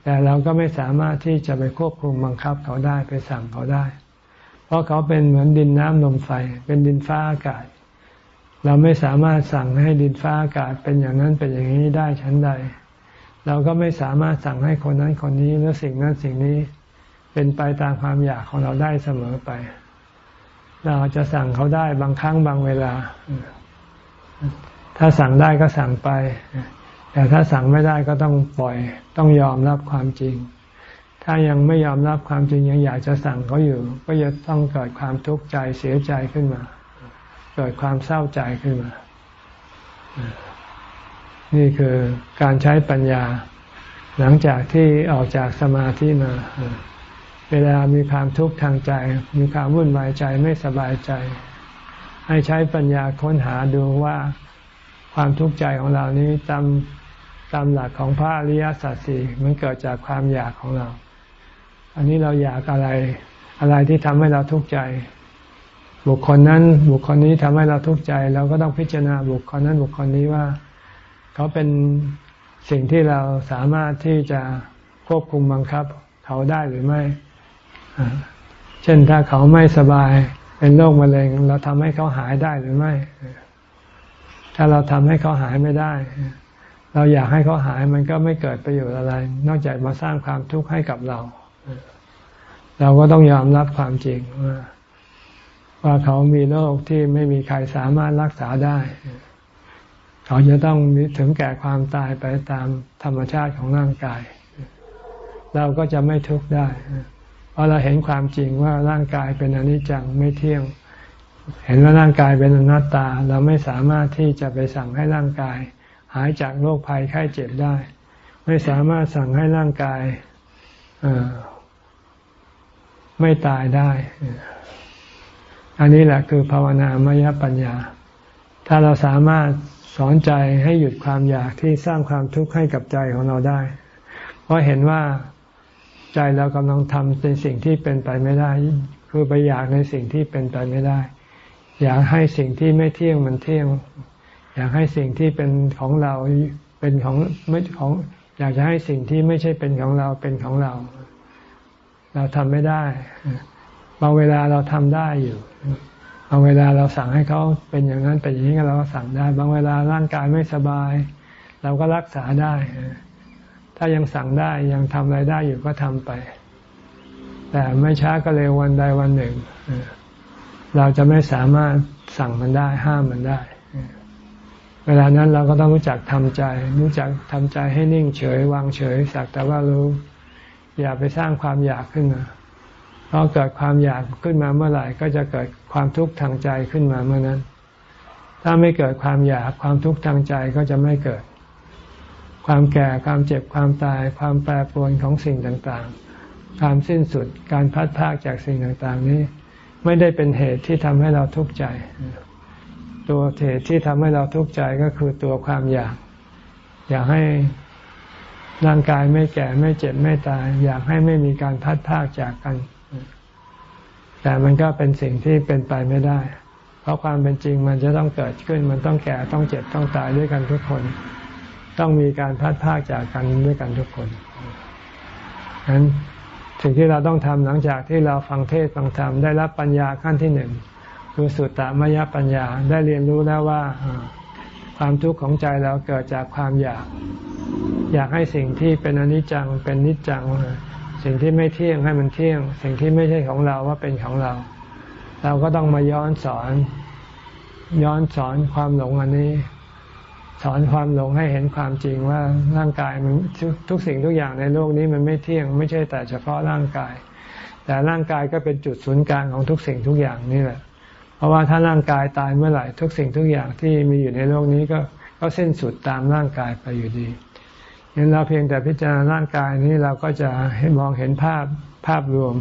แต่เราก็ไม่สามารถที่จะไปควบคุมบังคับเขาได้ไปสั่งเขาได้ เพราะเขาเป็นเหมือนดินน้ำลมไฟ เป็นดินฟ้าอากาศ เราไม่สามารถสั่งให้ดินฟ้าอากาศเป็นอย่างนั้นเป็นอย่างนี้ได้ชั้นใด เราก็ไม่สามารถสั่งให้คนนั้นคนนี้หรือสิ่งนั้นสิ่งนี้ เป็นไปตามความอยากของเราได้เสมอไป เราจะสั่งเขาได้บางครั้งบางเวลา ถ้าสั่งได้ก็สั่งไป แต่ถ้าสั่งไม่ได้ก็ต้องปล่อย ต้องยอมรับความจริง ถ้ายังไม่ยอมรับความจริงยังอยากจะสั่งเขาอยู่ ก็จะต้องเกิดความทุกข์ใจเสียใจขึ้นมา เกิดความเศร้าใจขึ้นมา นี่คือการใช้ปัญญา หลังจากที่ออกจากสมาธิมา เวลามีความทุกข์ทางใจ มีความวุ่นวายใจไม่สบายใจ ให้ใช้ปัญญาค้นหาดูว่าความทุกข์ใจของเรานี้ตามตามหลักของพระอริยสัจสี่มันเกิดจากความอยากของเรา อันนี้เราอยากอะไร อะไรที่ทำให้เราทุกข์ใจ บุคคลนั้นบุคคลนี้ทำให้เราทุกข์ใจ เราก็ต้องพิจารณาบุคคลนั้นบุคคลนี้ว่า เขาเป็นสิ่งที่เราสามารถที่จะควบคุมบังคับ เขาได้หรือไม่ เช่นถ้าเขาไม่สบายเป็นโรคมะเร็ง เราทำให้เขาหายได้หรือไม่ ถ้าเราทำให้เขาหายไม่ได้ เราอยากให้เขาหายมันก็ไม่เกิดประโยชน์อะไร นอกจากมาสร้างความทุกข์ให้กับเรา เราก็ต้องยอมรับความจริงว่า ว่าเขามีโรคที่ไม่มีใครสามารถรักษาได้ เขาจะต้องถึงแก่ความตายไปตามธรรมชาติของร่างกาย เราก็จะไม่ทุกข์ได้ เพราะเราเห็นความจริงว่าร่างกายเป็นอนิจจังไม่เที่ยง เห็นว่าร่างกายเป็นอนัตตา เราไม่สามารถที่จะไปสั่งให้ร่างกาย หายจากโรคภัยไข้เจ็บได้ ไม่สามารถสั่งให้ร่างกายไม่ตายได้ อันนี้แหละคือภาวนามยปัญญา ถ้าเราสามารถสอนใจให้หยุดความอยากที่สร้างความทุกข์ให้กับใจของเราได้ เพราะเห็นว่าใจเรากำลังทำในสิ่งที่เป็นไปไม่ได้ คือไปอยากในสิ่งที่เป็นไปไม่ได้ อยากให้สิ่งที่ไม่เที่ยงมันเที่ยง อยากให้สิ่งที่เป็นของเราเป็นของไม่ของ อยากจะให้สิ่งที่ไม่ใช่เป็นของเราเป็นของเรา เราทำไม่ได้ บางเวลาเราทำได้อยู่บางเวลาเราสั่งให้เขาเป็นอย่างนั้นเป็นอย่างนี้เราก็สั่งได้ บางเวลาร่างกายไม่สบาย เราก็รักษาได้ ถ้ายังสั่งได้ยังทำอะไรได้อยู่ก็ทำไป แต่ไม่ช้าก็เร็ววันใดวันหนึ่ง เราจะไม่สามารถสั่งมันได้ห้ามมันได้ เวลานั้นเราก็ต้องรู้จักทำใจ รู้จักทำใจให้นิ่งเฉย วางเฉยสักแต่ว่ารู้ อย่าไปสร้างความอยากขึ้นมา พราะเกิดความอยากขึ้นมาเมื่อไหร่ ก็จะเกิดความทุกข์ทางใจขึ้นมาเมื่อนั้น ถ้าไม่เกิดความอยากความทุกข์ทางใจก็จะไม่เกิด ความแก่ความเจ็บความตาย ความแปรปรวนของสิ่งต่างๆ ความสิ้นสุดการพัดพากจากสิ่งต่างๆ นี้ ไม่ได้เป็นเหตุที่ทำให้เราทุกข์ใจ ตัวเหตุที่ทำให้เราทุกข์ใจก็คือตัวความอยาก อยากให้ร่างกายไม่แก่ไม่เจ็บไม่ตาย อยากให้ไม่มีการพัดพากจากกัน แต่มันก็เป็นสิ่งที่เป็นไปไม่ได้ เพราะความเป็นจริงมันจะต้องเกิดขึ้น มันต้องแก่ต้องเจ็บต้องตายด้วยกันทุกคน ต้องมีการพัดพากจากกันด้วยกันทุกคนนั้นสิ่งที่เราต้องทำหลังจากที่เราฟังเทศฟังธรรมได้รับปัญญาขั้นที่หนึ่งคือสุตตมยปัญญาได้เรียนรู้แล้วว่าความทุกข์ของใจเราเกิดจากความอยาก อยากให้สิ่งที่เป็นอนิจจังเป็นนิจจัง สิ่งที่ไม่เที่ยงให้มันเที่ยง สิ่งที่ไม่ใช่ของเราว่าเป็นของเรา เราก็ต้องมาย้อนสอน ย้อนสอนความหลงอันนี้ สอนความหลงให้เห็นความจริงว่าร่างกายมันทุกสิ่งทุกอย่างในโลกนี้มันไม่เที่ยง ไม่ใช่แต่เฉพาะร่างกาย แต่ร่างกายก็เป็นจุดศูนย์กลางของทุกสิ่งทุกอย่างนี่แหละ เพราะว่าถ้าร่างกายตายเมื่อไหร่ทุกสิ่งทุกอย่างที่มีอยู่ในโลกนี้ก็ก็สิ้นสุดตามร่างกายไปอยู่ดี เห็นเราเพียงแต่พิจารณาร่างกายนี้เราก็จะให้มองเห็นภาพภาพรวม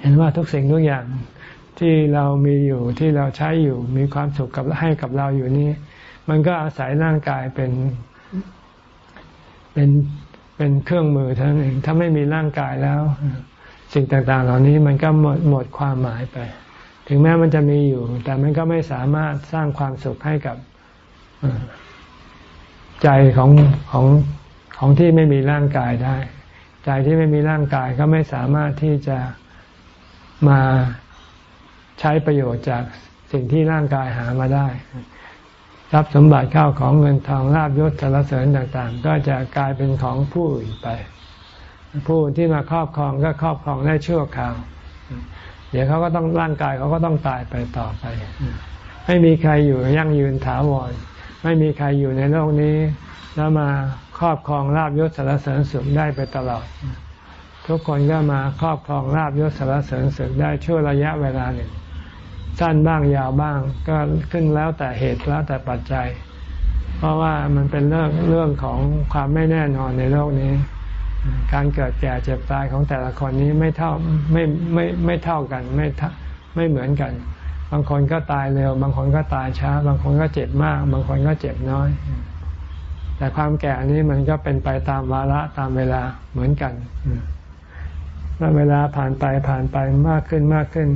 เห็นว่าทุกสิ่งทุกอย่างที่เรามีอยู่ที่เราใช้อยู่มีความสุขกับให้กับเราอยู่นี้ มันก็อาศัยร่างกายเป็นเป็นเป็นเครื่องมือเท่านั้นเองถ้าไม่มีร่างกายแล้ว สิ่งต่างๆ เหล่านี้มันก็หมดหมดความหมายไป ถึงแม้มันจะมีอยู่ แต่มันก็ไม่สามารถสร้างความสุขให้กับ ใจของของของที่ไม่มีร่างกายได้ ใจที่ไม่มีร่างกายก็ไม่สามารถที่จะมาใช้ประโยชน์จากสิ่งที่ร่างกายหามาได้ทรัพย์สมบัติข้าวของเงินทองลาบยศสารเสริญต่าง ๆ ก็จะกลายเป็นของผู้อื่นไป ผู้ที่มาครอบครองก็ครอบครองได้ชั่วคราว เดี๋ยวเขาก็ต้องร่างกายเขาก็ต้องตายไปต่อไป ไม่มีใครอยู่ยั่งยืนถาวร ไม่มีใครอยู่ในโลกนี้ แล้วมาครอบครองลาบยศสารเสริญสุขได้ไปตลอด ทุกคนก็มาครอบครองลาบยศสารเสริญสุขได้ช่วระยะเวลาหนึ่งสั้นบ้างยาวบ้าง ก็ขึ้นแล้วแต่เหตุแล้วแต่ปัจจัย เพราะว่ามันเป็นเรื่องเรื่องของความไม่แน่นอนในโลกนี้ การเกิดแก่เจ็บตายของแต่ละคนนี้ไม่เท่าไม่ไม่ไม่เท่ากันไม่ไม่เหมือนกัน บางคนก็ตายเร็ว บางคนก็ตายช้า บางคนก็เจ็บมาก บางคนก็เจ็บน้อย แต่ความแก่นี้มันก็เป็นไปตามวาระตามเวลาเหมือนกันเมื่อเวลาผ่านไปผ่านไปมากขึ้นมากขึ้น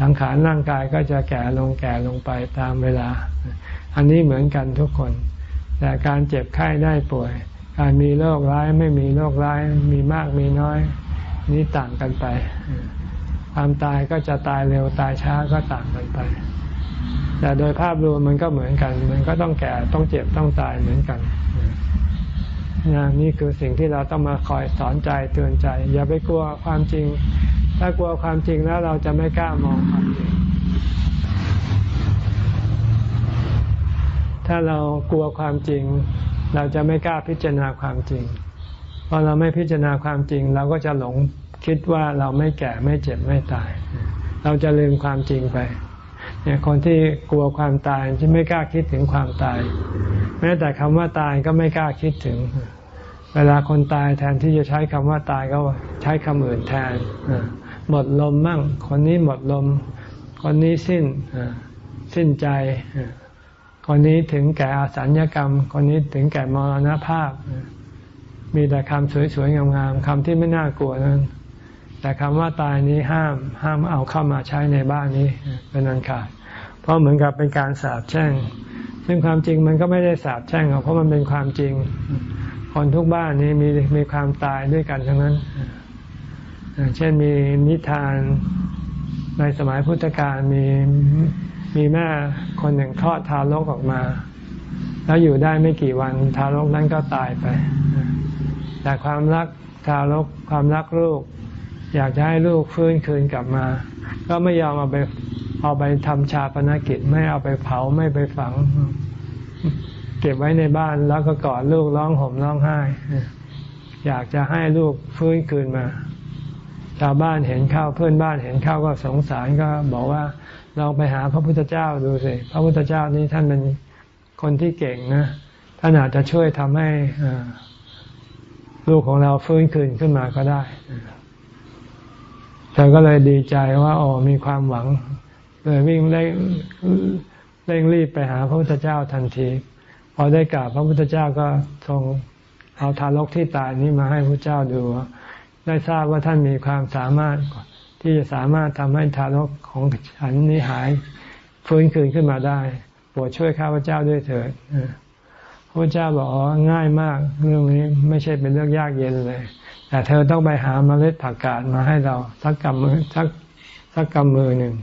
สังขารร่างกายก็จะแก่ลงแก่ลงไปตามเวลา อันนี้เหมือนกันทุกคน แต่การเจ็บไข้ได้ป่วย การมีโรคร้ายไม่มีโรคร้ายมีมากมีน้อย นี่ต่างกันไป ความตายก็จะตายเร็วตายช้าก็ต่างกันไป แต่โดยภาพรวมมันก็เหมือนกัน มันก็ต้องแก่ต้องเจ็บต้องตายเหมือนกันนี่คือสิ่งที่เราต้องมาคอยสอนใจเตือนใจ อย่าไปกลัวความจริง ถ้ากลัวความจริงแล้วเราจะไม่กล้ามองความจริงถ้าเรากลัวความจริง เราจะไม่กล้าพิจารณาความจริงพอเราไม่พิจารณาความจริง เราก็จะหลง คิดว่าเราไม่แก่ไม่เจ็บไม่ตาย เราจะลืมความจริงไปเนี่ยคนที่กลัวความตายที่ไม่กล้าคิดถึงความตาย แม้แต่คำว่าตายก็ไม่กล้าคิดถึง เวลาคนตายแทนที่จะใช้คำว่าตายก็ใช้คำอื่นแทนหมดลมมั่ง คนนี้หมดลม คนนี้สิ้นสิ้นใจ คนนี้ถึงแก่อสัญญกรรม คนนี้ถึงแก่มรณภาพ มีแต่คำสวยๆงามๆคำที่ไม่น่ากลัวนั้น แต่คำว่าตายนี้ห้ามห้ามเอาเข้ามาใช้ในบ้านนี้เป็นอันขาด เพราะเหมือนกับเป็นการสาบแช่ง ซึ่งความจริงมันก็ไม่ได้สาบแช่งเพราะมันเป็นความจริง คนทุกบ้านนี้มีมีความตายด้วยกันทั้งนั้น เช่นมีนิทานในสมัยพุทธกาลมีมีแม่คนหนึ่งคลอดทารกออกมา แล้วอยู่ได้ไม่กี่วันทารกนั้นก็ตายไป แต่ความรักทารกความรักลูก อยากจะให้ลูกฟื้นคืนกลับมา ก็ไม่ยอมเอาไปเอาไปทำชาปนกิจไม่เอาไปเผาไม่ไปฝัง เก็บไว้ในบ้านแล้วก็กอดลูกร้องห่มร้องไห้ อยากจะให้ลูกฟื้นคืนมาชาวบ้านเห็นเข้าเพื่อนบ้านเห็นเข้าก็สงสารก็บอกว่าลองไปหาพระพุทธเจ้าดูสิพระพุทธเจ้านี้ท่านเป็นคนที่เก่งนะท่านอาจจะช่วยทำให้ลูกของเราฟื้นคืนขึ้นมาก็ได้ ธอก็เลยดีใจว่าอ๋อมีความหวัง เลยวิ่งเร่งเร่งรีบไปหาพระพุทธเจ้าทันที พอได้กราบพระพุทธเจ้าก็ทรงเอาทารกที่ตายนี้มาให้พระเจ้าดู ได้ทราบว่าท่านมีความสามารถที่จะสามารถทำให้ทารกของฉันนี้หายฟื้นคืนขึ้นมาได้โปรดช่วยข้าพเจ้าด้วยเถิดพระเจ้าบอกอ๋อง่ายมาก เรื่องนี้ไม่ใช่เป็นเรื่องยากเย็นเลย แต่เธอต้องไปหาเมล็ดผักกาดมาให้เราสักกำมือสักสักกำมือหนึ่ง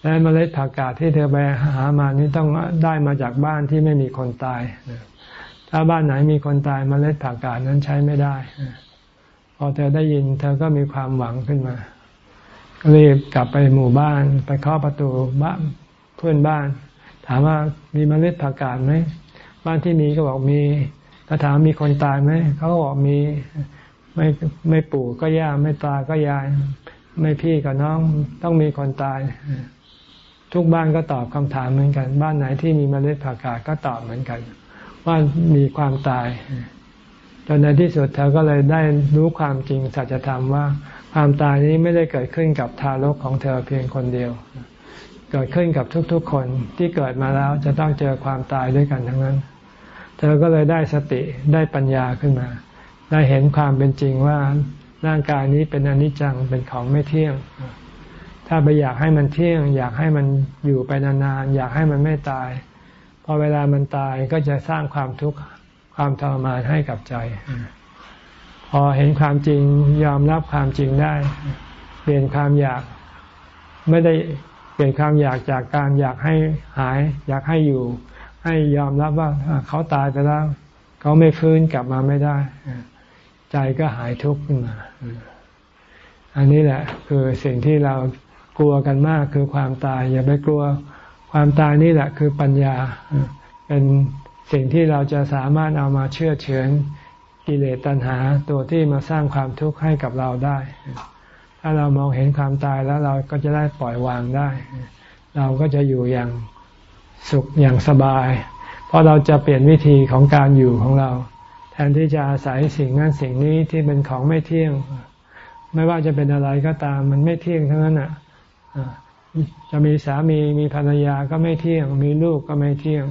และเมล็ดผักกาดที่เธอไปหามานี้ต้องได้มาจากบ้านที่ไม่มีคนตายถ้าบ้านไหนมีคนตายเมล็ดผักกาดนั้นใช้ไม่ได้พอเธอได้ยิน เธอก็มีความหวังขึ้นมารีบกลับไปหมู่บ้าน ไปเคาะประตูบ้านเพื่อนบ้าน ถามว่ามีเมล็ดผักกาดไหมบ้านที่มีก็บอกมีถ้าถามมีคนตายไหมเขาก็บอกมี ไม่ไม่ปู่ก็ย่าไม่ตาก็ยาย ไม่พี่กับน้องต้องมีคนตาย ทุกบ้านก็ตอบคำถามเหมือนกัน บ้านไหนที่มีเมล็ดผักกาดก็ตอบเหมือนกัน ว่ามีความตายจนในที่สุดเธอก็เลยได้รู้ความจริงสัจธรรมว่า ความตายนี้ไม่ได้เกิดขึ้นกับทารกของเธอเพียงคนเดียว เกิดขึ้นกับทุกๆคนที่เกิดมาแล้วจะต้องเจอความตายด้วยกันทั้งนั้น เธอก็เลยได้สติได้ปัญญาขึ้นมา ได้เห็นความเป็นจริงว่าร่างกายนี้เป็นอนิจจังเป็นของไม่เที่ยง ถ้าไปอยากให้มันเที่ยง อยากให้มันอยู่ไปนานๆอยากให้มันไม่ตาย พอเวลามันตายก็จะสร้างความทุกข์ความทรมานให้กับใจ พอเห็นความจริงยอมรับความจริงได้ เปลี่ยนความอยากไม่ได้เปลี่ยนความอยากจากการอยากให้หาย อยากให้อยู่ ให้ยอมรับว่าเขาตายไปแล้ว เขาไม่ฟื้นกลับมาไม่ได้ ใจก็หายทุกข์ขึ้นมา อันนี้แหละ คือสิ่งที่เรากลัวกันมากคือความตาย อย่าไปกลัวความตายนี่แหละคือปัญญา เป็นสิ่งที่เราจะสามารถเอามาเชื่อเฉือนกิเลสตัณหา ตัวที่มาสร้างความทุกข์ให้กับเราได้ ถ้าเรามองเห็นความตายแล้วเราก็จะได้ปล่อยวางได้ เราก็จะอยู่อย่างสุขอย่างสบาย เพราะเราจะเปลี่ยนวิธีของการอยู่ของเรา แทนที่จะอาศัยสิ่งนั้นสิ่งนี้ที่เป็นของไม่เที่ยง ไม่ว่าจะเป็นอะไรก็ตาม มันไม่เที่ยงทั้งนั้นอะจะมีสามีมีภรรยาก็ไม่เที่ยง มีลูกก็ไม่เที่ยง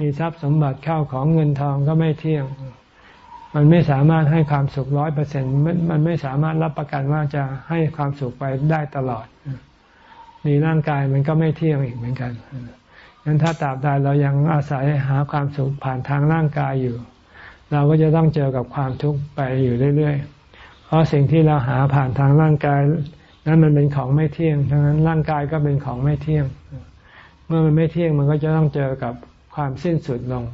มีทรัพย์สมบัติเข้าของเงินทองก็ไม่เที่ยง มันไม่สามารถให้ความสุขร้อยเปอร์เซ็นต์มันไม่สามารถรับประกันว่าจะให้ความสุขไปได้ตลอดมีร่างกายมันก็ไม่เที่ยงอีกเหมือนกันงั้นถ้าตราบใดเรายังอาศัยหาความสุขผ่านทางร่างกายอยู่ เราก็จะต้องเจอกับความทุกข์ไปอยู่เรื่อยๆ เพราะสิ่งที่เราหาผ่านทางร่างกายนั้นมันเป็นของไม่เที่ยงทั้งนั้นร่างกายก็เป็นของไม่เที่ยง เมื่อมันไม่เที่ยงมันก็จะต้องเจอกับความสิ้นสุดลง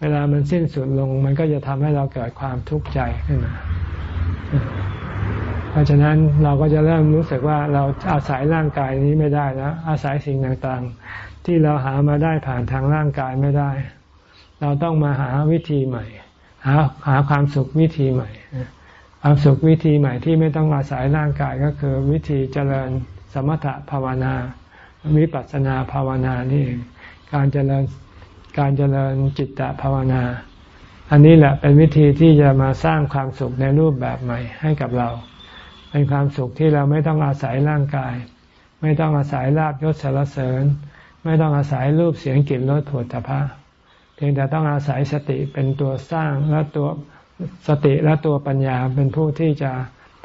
เวลามันสิ้นสุดลง มันก็จะทำให้เราเกิดความทุกข์ใจขึ้นมา เพราะฉะนั้นเราก็จะเริ่มรู้สึกว่าเราอาศัยร่างกายนี้ไม่ได้แล้ว อาศัยสิ่งต่างๆ ที่เราหามาได้ผ่านทางร่างกายไม่ได้ เราต้องมาหาวิธีใหม่ หาหาความสุขวิธีใหม่ ความสุขวิธีใหม่ที่ไม่ต้องอาศัยร่างกายก็คือวิธีเจริญสมถะภาวนา วิปัสสนาภาวนานี่เองการเจริญการเจริญจิตตภาวนา อันนี้แหละเป็นวิธีที่จะมาสร้างความสุขในรูปแบบใหม่ให้กับเรา เป็นความสุขที่เราไม่ต้องอาศัยร่างกาย ไม่ต้องอาศัยลาบยศสารเสริญ ไม่ต้องอาศัยรูปเสียงกลิ่นรสผลตภะเพียงแต่ต้องอาศัยสติเป็นตัวสร้างและตัวสติและตัวปัญญาเป็นผู้ที่จะ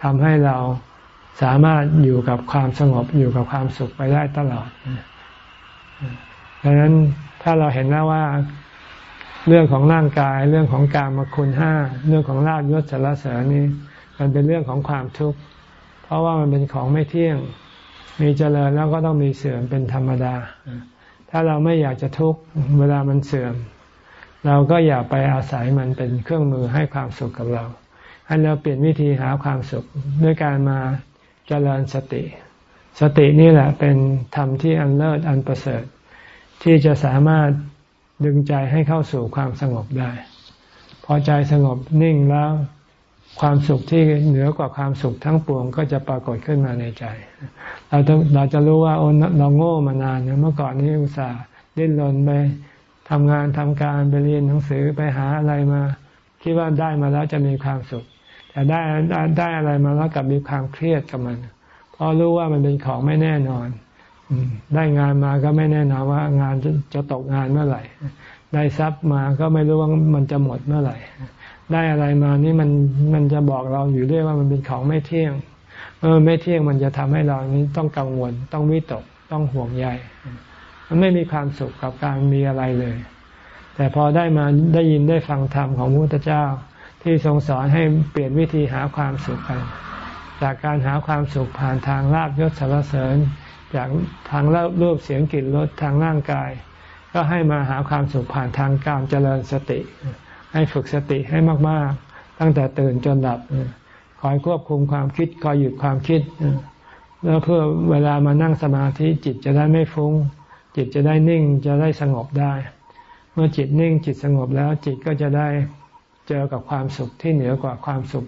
ทำให้เราสามารถอยู่กับความสงบอยู่กับความสุขไปได้ตลอดดังนั้นถ้าเราเห็นแล้วว่าเรื่องของร่างกายเรื่องของการมาคุณห้าเรื่องของลาบยศสารเสริญนี้ มันเป็นเรื่องของความทุกข์เพราะว่ามันเป็นของไม่เที่ยง มีเจริญแล้วก็ต้องมีเสื่อมเป็นธรรมดา ถ้าเราไม่อยากจะทุกข์เวลามันเสื่อม เราก็อย่าไปอาศัยมันเป็นเครื่องมือให้ความสุขกับเรา ให้เราเปลี่ยนวิธีหาความสุขด้วยการมาเจริญสติ สตินี่แหละเป็นธรรมที่อันเลิศอันประเสริฐ ที่จะสามารถดึงใจให้เข้าสู่ความสงบได้ พอใจสงบนิ่งแล้วความสุขที่เหนือกว่าความสุขทั้งปวงก็จะปรากฏขึ้นมาในใจ เราต้องเราจะรู้ว่าโอ้เราโง่มานานเนี่ยเมื่อก่อนนี้อุตส่าห์ดิ้นรนไป ทำงานทำการไปเรียนหนังสือไปหาอะไรมา คิดว่าได้มาแล้วจะมีความสุข แต่ได้ได้อะไรมาแล้วกับมีความเครียดกับมัน เพราะรู้ว่ามันเป็นของไม่แน่นอนได้งานมาก็ไม่แน่นอนว่างานจะจะตกงานเมื่อไหร่ ได้ทรัพย์มาก็ไม่รู้ว่ามันจะหมดเมื่อไหร่ ได้อะไรมานี่มันมันจะบอกเราอยู่เรื่อยว่ามันเป็นของไม่เที่ยง เมื่อไม่เที่ยงมันจะทำให้เรานี้ต้องกังวล ต้องวิตก ต้องห่วงใย มันไม่มีความสุขกับการมีอะไรเลย แต่พอได้มาได้ยินได้ฟังธรรมของพระพุทธเจ้า ที่ทรงสอนให้เปลี่ยนวิธีหาความสุขกันจากการหาความสุขผ่านทางลาบยศสารเสริญ จากทางรูปเสียงกลิ่นรสทางร่างกาย ก็ให้มาหาความสุขผ่านทางการเจริญสติ ให้ฝึกสติให้มากๆ ตั้งแต่ตื่นจนหลับคอยควบคุมความคิดคอยหยุดความคิดแล้วเพื่อเวลามานั่งสมาธิจิตจะได้ไม่ฟุง้ง จิตจะได้นิ่งจะได้สงบได้ เมื่อจิตนิ่งจิตสงบแล้วจิตก็จะได้เจอกับความสุขที่เหนือกว่าความสุข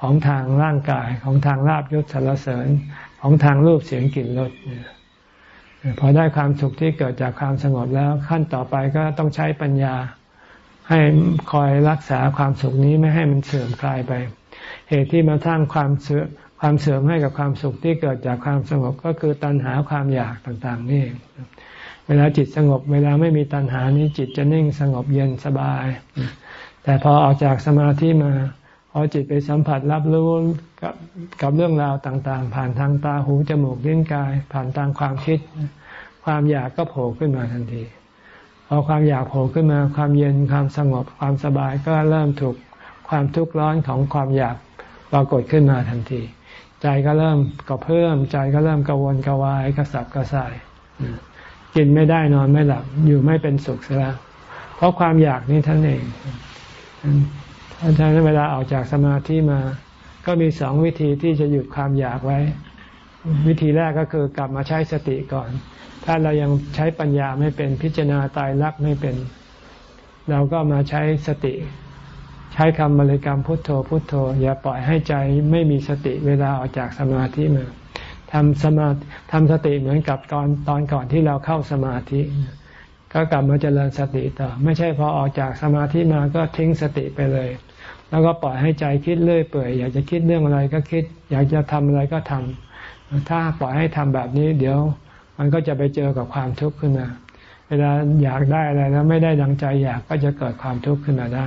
ของทางร่างกายของทางลาบยศสารเสริญของทางรูปเสียงกลิ่นรสพอได้ความสุขที่เกิดจากความสงบแล้วขั้นต่อไปก็ต้องใช้ปัญญา ให้คอยรักษาความสุขนี้ไม่ให้มันเสื่อมคลายไป เหตุที่มาสร้างความเสื่อมความเสื่อมให้กับความสุขที่เกิดจากความสงบก็คือตัณหาความอยากต่างๆนี่ เวลาจิตสงบ เวลาไม่มีตัณหานี้จิตจะนิ่งสงบเย็นสบาย แต่พอออกจากสมาธิมาพอจิตไปสัมผัสรับรู้กับกับเรื่องราวต่างๆ ผ่านทางตาหูจมูกลิ้นกาย ผ่านทางความคิด ความอยากก็โผล่ขึ้นมาทันทีพอความอยากโผล่ขึ้นมา ความเย็นความสงบความสบายก็เริ่มถูกความทุกข์ร้อนของความอยากปรากฏขึ้นมาทันที ใจก็เริ่มก็เพิ่มใจก็เริ่มกังวลกวายกระสับกระส่าย กินไม่ได้นอนไม่หลับอยู่ไม่เป็นสุขซะแล้วเพราะความอยากนี้ท่านเองเพราะฉะนั้นเวลาออกจากสมาธิมา ก็มีสองวิธีที่จะหยุดความอยากไว้ วิธีแรกก็คือกลับมาใช้สติก่อน ถ้าเรายังใช้ปัญญาไม่เป็นพิจารณาตายรักไม่เป็น เราก็มาใช้สติ ใช้คำบริกรรมพุทโธพุทโธ อย่าปล่อยให้ใจไม่มีสติเวลาออกจากสมาธิมา ทำสมาทำสติเหมือนกับตอนตอนก่อนที่เราเข้าสมาธิ ก็กลับมาเจริญสติต่อ ไม่ใช่พอออกจากสมาธิมาก็ทิ้งสติไปเลย แล้วก็ปล่อยให้ใจคิดเรื่อยเปื่อยอยากจะคิดเรื่องอะไรก็คิด อยากจะทำอะไรก็ทำถ้าปล่อยให้ทำแบบนี้ เดี๋ยว มันก็จะไปเจอกับความทุกข์ขึ้นมาเวลาอยากได้อะไรแล้วไม่ได้ดังใจอยากก็จะเกิดความทุกข์ขึ้นมาได้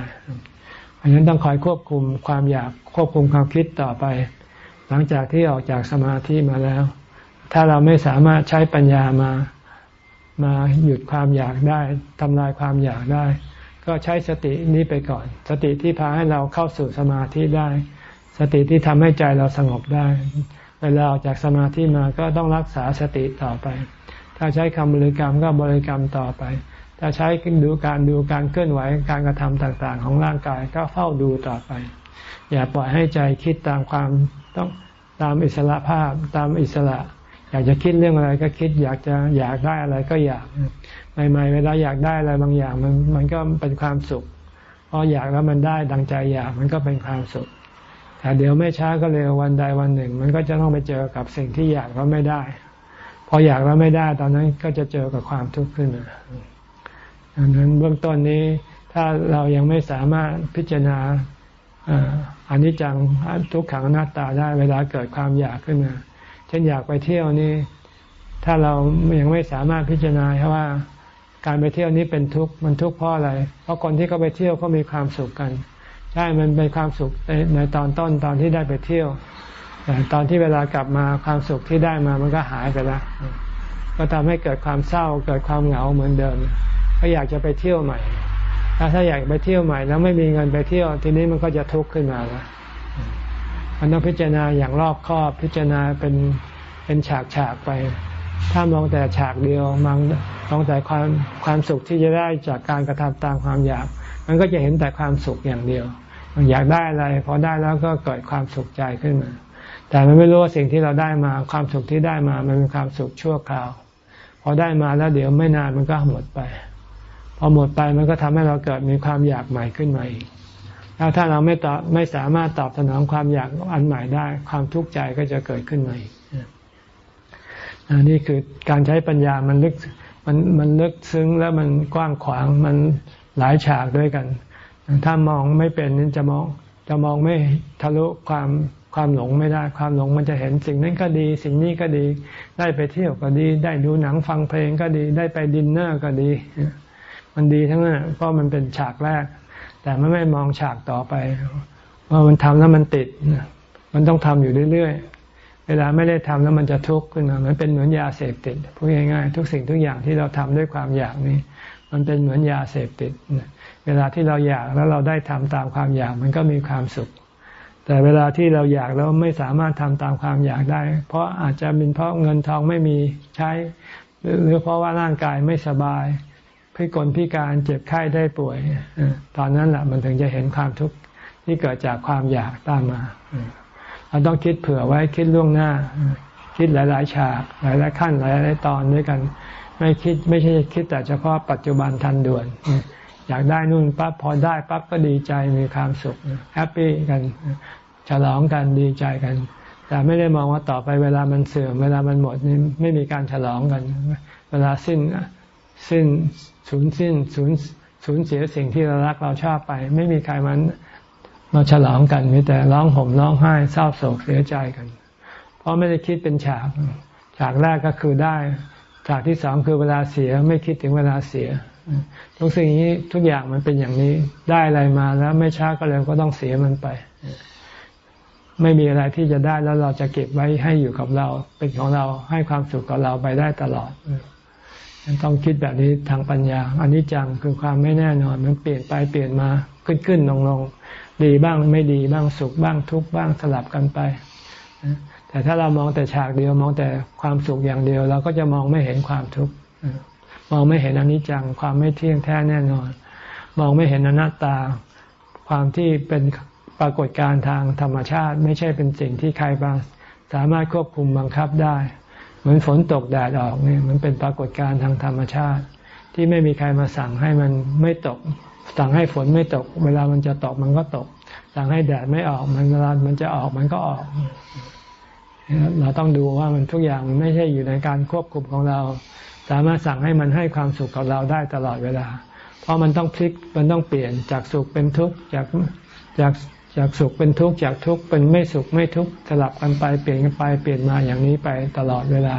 อันนั้นต้องคอยควบคุมความอยากควบคุมความคิดต่อไป หลังจากที่ออกจากสมาธิมาแล้ว ถ้าเราไม่สามารถใช้ปัญญามามาหยุดความอยากได้ทำลายความอยากได้ ก็ใช้สตินี้ไปก่อน สติที่พาให้เราเข้าสู่สมาธิได้ สติที่ทำให้ใจเราสงบได้ เวลาออกจากสมาธิมาก็ต้องรักษาสติต่อไป ถ้าใช้คำบริกรรมก็บริกรรมต่อไป ถ้าใช้ดูการดูการเคลื่อนไหวการกระทำต่างๆ ของร่างกายก็เฝ้าดูต่อไป อย่าปล่อยให้ใจคิดตามความ ต้องตามอิสระภาพตามอิสระ อยากจะคิดเรื่องอะไรก็คิดอยากจะอยากได้อะไรก็อยากใหม่ๆเวลาอยากได้อะไรบางอย่างมันมันก็เป็นความสุขพออยากแล้วมันได้ดังใจอยากมันก็เป็นความสุขแต่เดี๋ยวไม่ช้าก็เร็ววันใดวันหนึ่ง มันก็จะต้องไปเจอกับสิ่งที่อยากแล้วไม่ได้ พออยากแล้วไม่ได้ ตอนนั้นก็จะเจอกับความทุกข์ขึ้นมาดังนั้นเบื้องต้นนี้ถ้าเรายังไม่สามารถพิจารณา อันนี้จังทุกขังหน้าตาได้เวลาเกิดความอยากขึ้นมา เช่นอยากไปเที่ยวนี่ถ้าเรายังไม่สามารถพิจารณาว่าการไปเที่ยวนี้เป็นทุกข์มันทุกข์เพราะอะไร เพราะคนที่เขาไปเที่ยวเขามีความสุขกัน ใช่ มันเป็นความสุขในในตอนต้นตอนที่ได้ไปเที่ยวแต่ตอนที่เวลากลับมาความสุขที่ได้มามันก็หายไปแล้ว ก็ทำให้เกิดความเศร้าเกิดความเหงาเหมือนเดิม ก็อยากจะไปเที่ยวใหม่ ถ้าถ้าอยากไปเที่ยวใหม่แล้วไม่มีเงินไปเที่ยว ทีนี้มันก็จะทุกข์ขึ้นมาแล้วมันต้องพิจารณาอย่างรอบคอบพิจารณาเป็นเป็นฉากฉากไป ถ้ามองแต่ฉากเดียวมองมองแต่ความความสุขที่จะได้จากการกระทำตามความอยาก มันก็จะเห็นแต่ความสุขอย่างเดียวอยากได้อะไรพอได้แล้วก็เกิดความสุขใจขึ้นมา แต่มันไม่รู้ว่าสิ่งที่เราได้มาความสุขที่ได้มามันเป็นความสุขชั่วคราว พอได้มาแล้วเดี๋ยวไม่นานมันก็หมดไป พอหมดไปมันก็ทำให้เราเกิดมีความอยากใหม่ขึ้นมาอีกแล้วถ้าเราไม่ตอบไม่สามารถตอบสนองความอยากอันใหม่ได้ ความทุกข์ใจก็จะเกิดขึ้นมาอีกอันนี้คือการใช้ปัญญามันลึกมันมันลึกซึ้งแล้วมันกว้างขวางมันหลายฉากด้วยกัน ถ้ามองไม่เป็นนี่จะมองจะมองไม่ทะลุความความหลงไม่ได้ ความหลงมันจะเห็นสิ่งนั้นก็ดี สิ่งนี้ก็ดี ได้ไปเที่ยวก็ดี ได้ดูหนังฟังเพลงก็ดี ได้ไปดินเนอร์ก็ดี มันดีทั้งนั้นเพราะมันเป็นฉากแรก แต่มันไม่มองฉากต่อไป ว่ามันทำแล้วมันติดมันต้องทำอยู่เรื่อยๆ เวลาไม่ได้ทำแล้วมันจะทุกข์ขึ้นมามันเป็นเหมือนยาเสพติดพูดง่ายๆทุกสิ่งทุกอย่างที่เราทำด้วยความอยากนี้ มันเป็นเหมือนยาเสพติดเวลาที่เราอยากแล้วเราได้ทำตามความอยากมันก็มีความสุขแต่เวลาที่เราอยากแล้วไม่สามารถทำตามความอยากได้ เพราะอาจจะเป็นเพราะเงินทองไม่มีใช้ หรือเพราะว่าร่างกายไม่สบาย พิกลพิการเจ็บไข้ได้ป่วยตอนนั้นแหละมันถึงจะเห็นความทุกข์ที่เกิดจากความอยากตามมาเราต้องคิดเผื่อไว้คิดล่วงหน้า คิดหลาย ๆ ฉาก หลายๆขั้นหลายๆตอนด้วยกัน ไม่คิดไม่ใช่คิดแต่เฉพาะปัจจุบันทันด่วน อยากได้นู่นปั๊บพอได้ปั๊บก็ดีใจมีความสุขแฮปปี้กันฉลองกันดีใจกัน แต่ไม่ได้มองว่าต่อไปเวลามันเสื่อมเวลามันหมดนี่ไม่มีการฉลองกัน เวลาสิ้น สิ้นสูญสิ้นสูญสูญเสียสิ่งที่เรารักเราชอบไป ไม่มีใครมันมาฉลองกันมีแต่ร้องห่มร้องไห้เศร้าโศกเสียใจกัน เพราะไม่ได้คิดเป็นฉาก ฉากแรกก็คือได้ ฉากที่สองคือเวลาเสียไม่คิดถึงเวลาเสีย ทุกสิ่งนี้ทุกอย่างมันเป็นอย่างนี้ได้อะไรมาแล้วไม่ช้าก็เร็วก็ต้องเสียมันไป ไม่มีอะไรที่จะได้แล้วเราจะเก็บไว้ให้อยู่กับเรา เป็นของเราให้ความสุขกับเราไปได้ตลอด ต้องคิดแบบนี้ทางปัญญาอันนี้จังคือความไม่แน่นอน มันเปลี่ยนไปเปลี่ยนมาขึ้นขึ้นลงลงดีบ้างไม่ดีบ้างสุขบ้างทุกข์บ้างสลับกันไป แต่ถ้าเรามองแต่ฉากเดียวมองแต่ความสุขอย่างเดียว เราก็จะมองไม่เห็นความทุกข์มองไม่เห็นอนิจจังความไม่เที่ยงแท้แน่นอน มองไม่เห็นอนัตตา ความที่เป็นปรากฏการณ์ทางธรรมชาติ ไม่ใช่เป็นสิ่งที่ใครบางสามารถควบคุมบังคับได้ เหมือนฝนตกแดดออกเนี่ยมันเป็นปรากฏการณ์ทางธรรมชาติ ที่ไม่มีใครมาสั่งให้มันไม่ตก สั่งให้ฝนไม่ตก เวลามันจะตกมันก็ตก สั่งให้แดดไม่ออก มันเวลามันจะออกมันก็ออก เราต้องดูว่ามันทุกอย่างมันไม่ใช่อยู่ในการควบคุมของเรา สามารถสั่งให้มันให้ความสุขกับเราได้ตลอดเวลา เพราะมันต้องพลิกมันต้องเปลี่ยนจากสุขเป็นทุกข์จากจาก จากสุขเป็นทุกข์จากทุกข์เป็นไม่สุขไม่ทุกข์สลับกันไปเปลี่ยนกันไปเปลี่ยนมาอย่างนี้ไปตลอดเวลา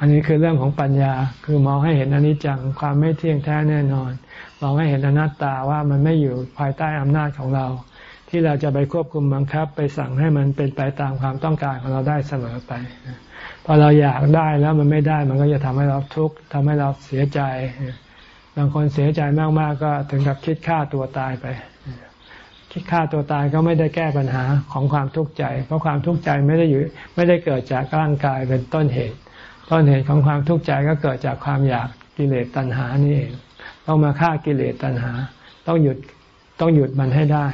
อันนี้คือเรื่องของปัญญาคือมองให้เห็นอนิจจังความไม่เที่ยงแท้แน่นอน มองให้เห็นอนัตตาว่ามันไม่อยู่ภายใต้อำนาจของเรา ที่เราจะไปควบคุมบังคับ ไปสั่งให้มันเป็นไปตามความต้องการของเราได้เสมอไปพอเราอยากได้แล้วมันไม่ได้มันก็จะทำให้เราทุกข์ทำให้เราเสียใจบางคนเสียใจมากๆก็ถึงกับคิดฆ่าตัวตายไป คิดฆ่าตัวตายก็ไม่ได้แก้ปัญหาของความทุกข์ใจ เพราะความทุกข์ใจไม่ได้อยู่ไม่ได้เกิดจากร่างกายเป็นต้นเหตุ ต้นเหตุของความทุกข์ใจก็เกิดจากความอยากกิเลสตัณหานี่เองต้องมาฆ่ากิเลสตัณหา ต้องหยุดต้องหยุดมันให้ได้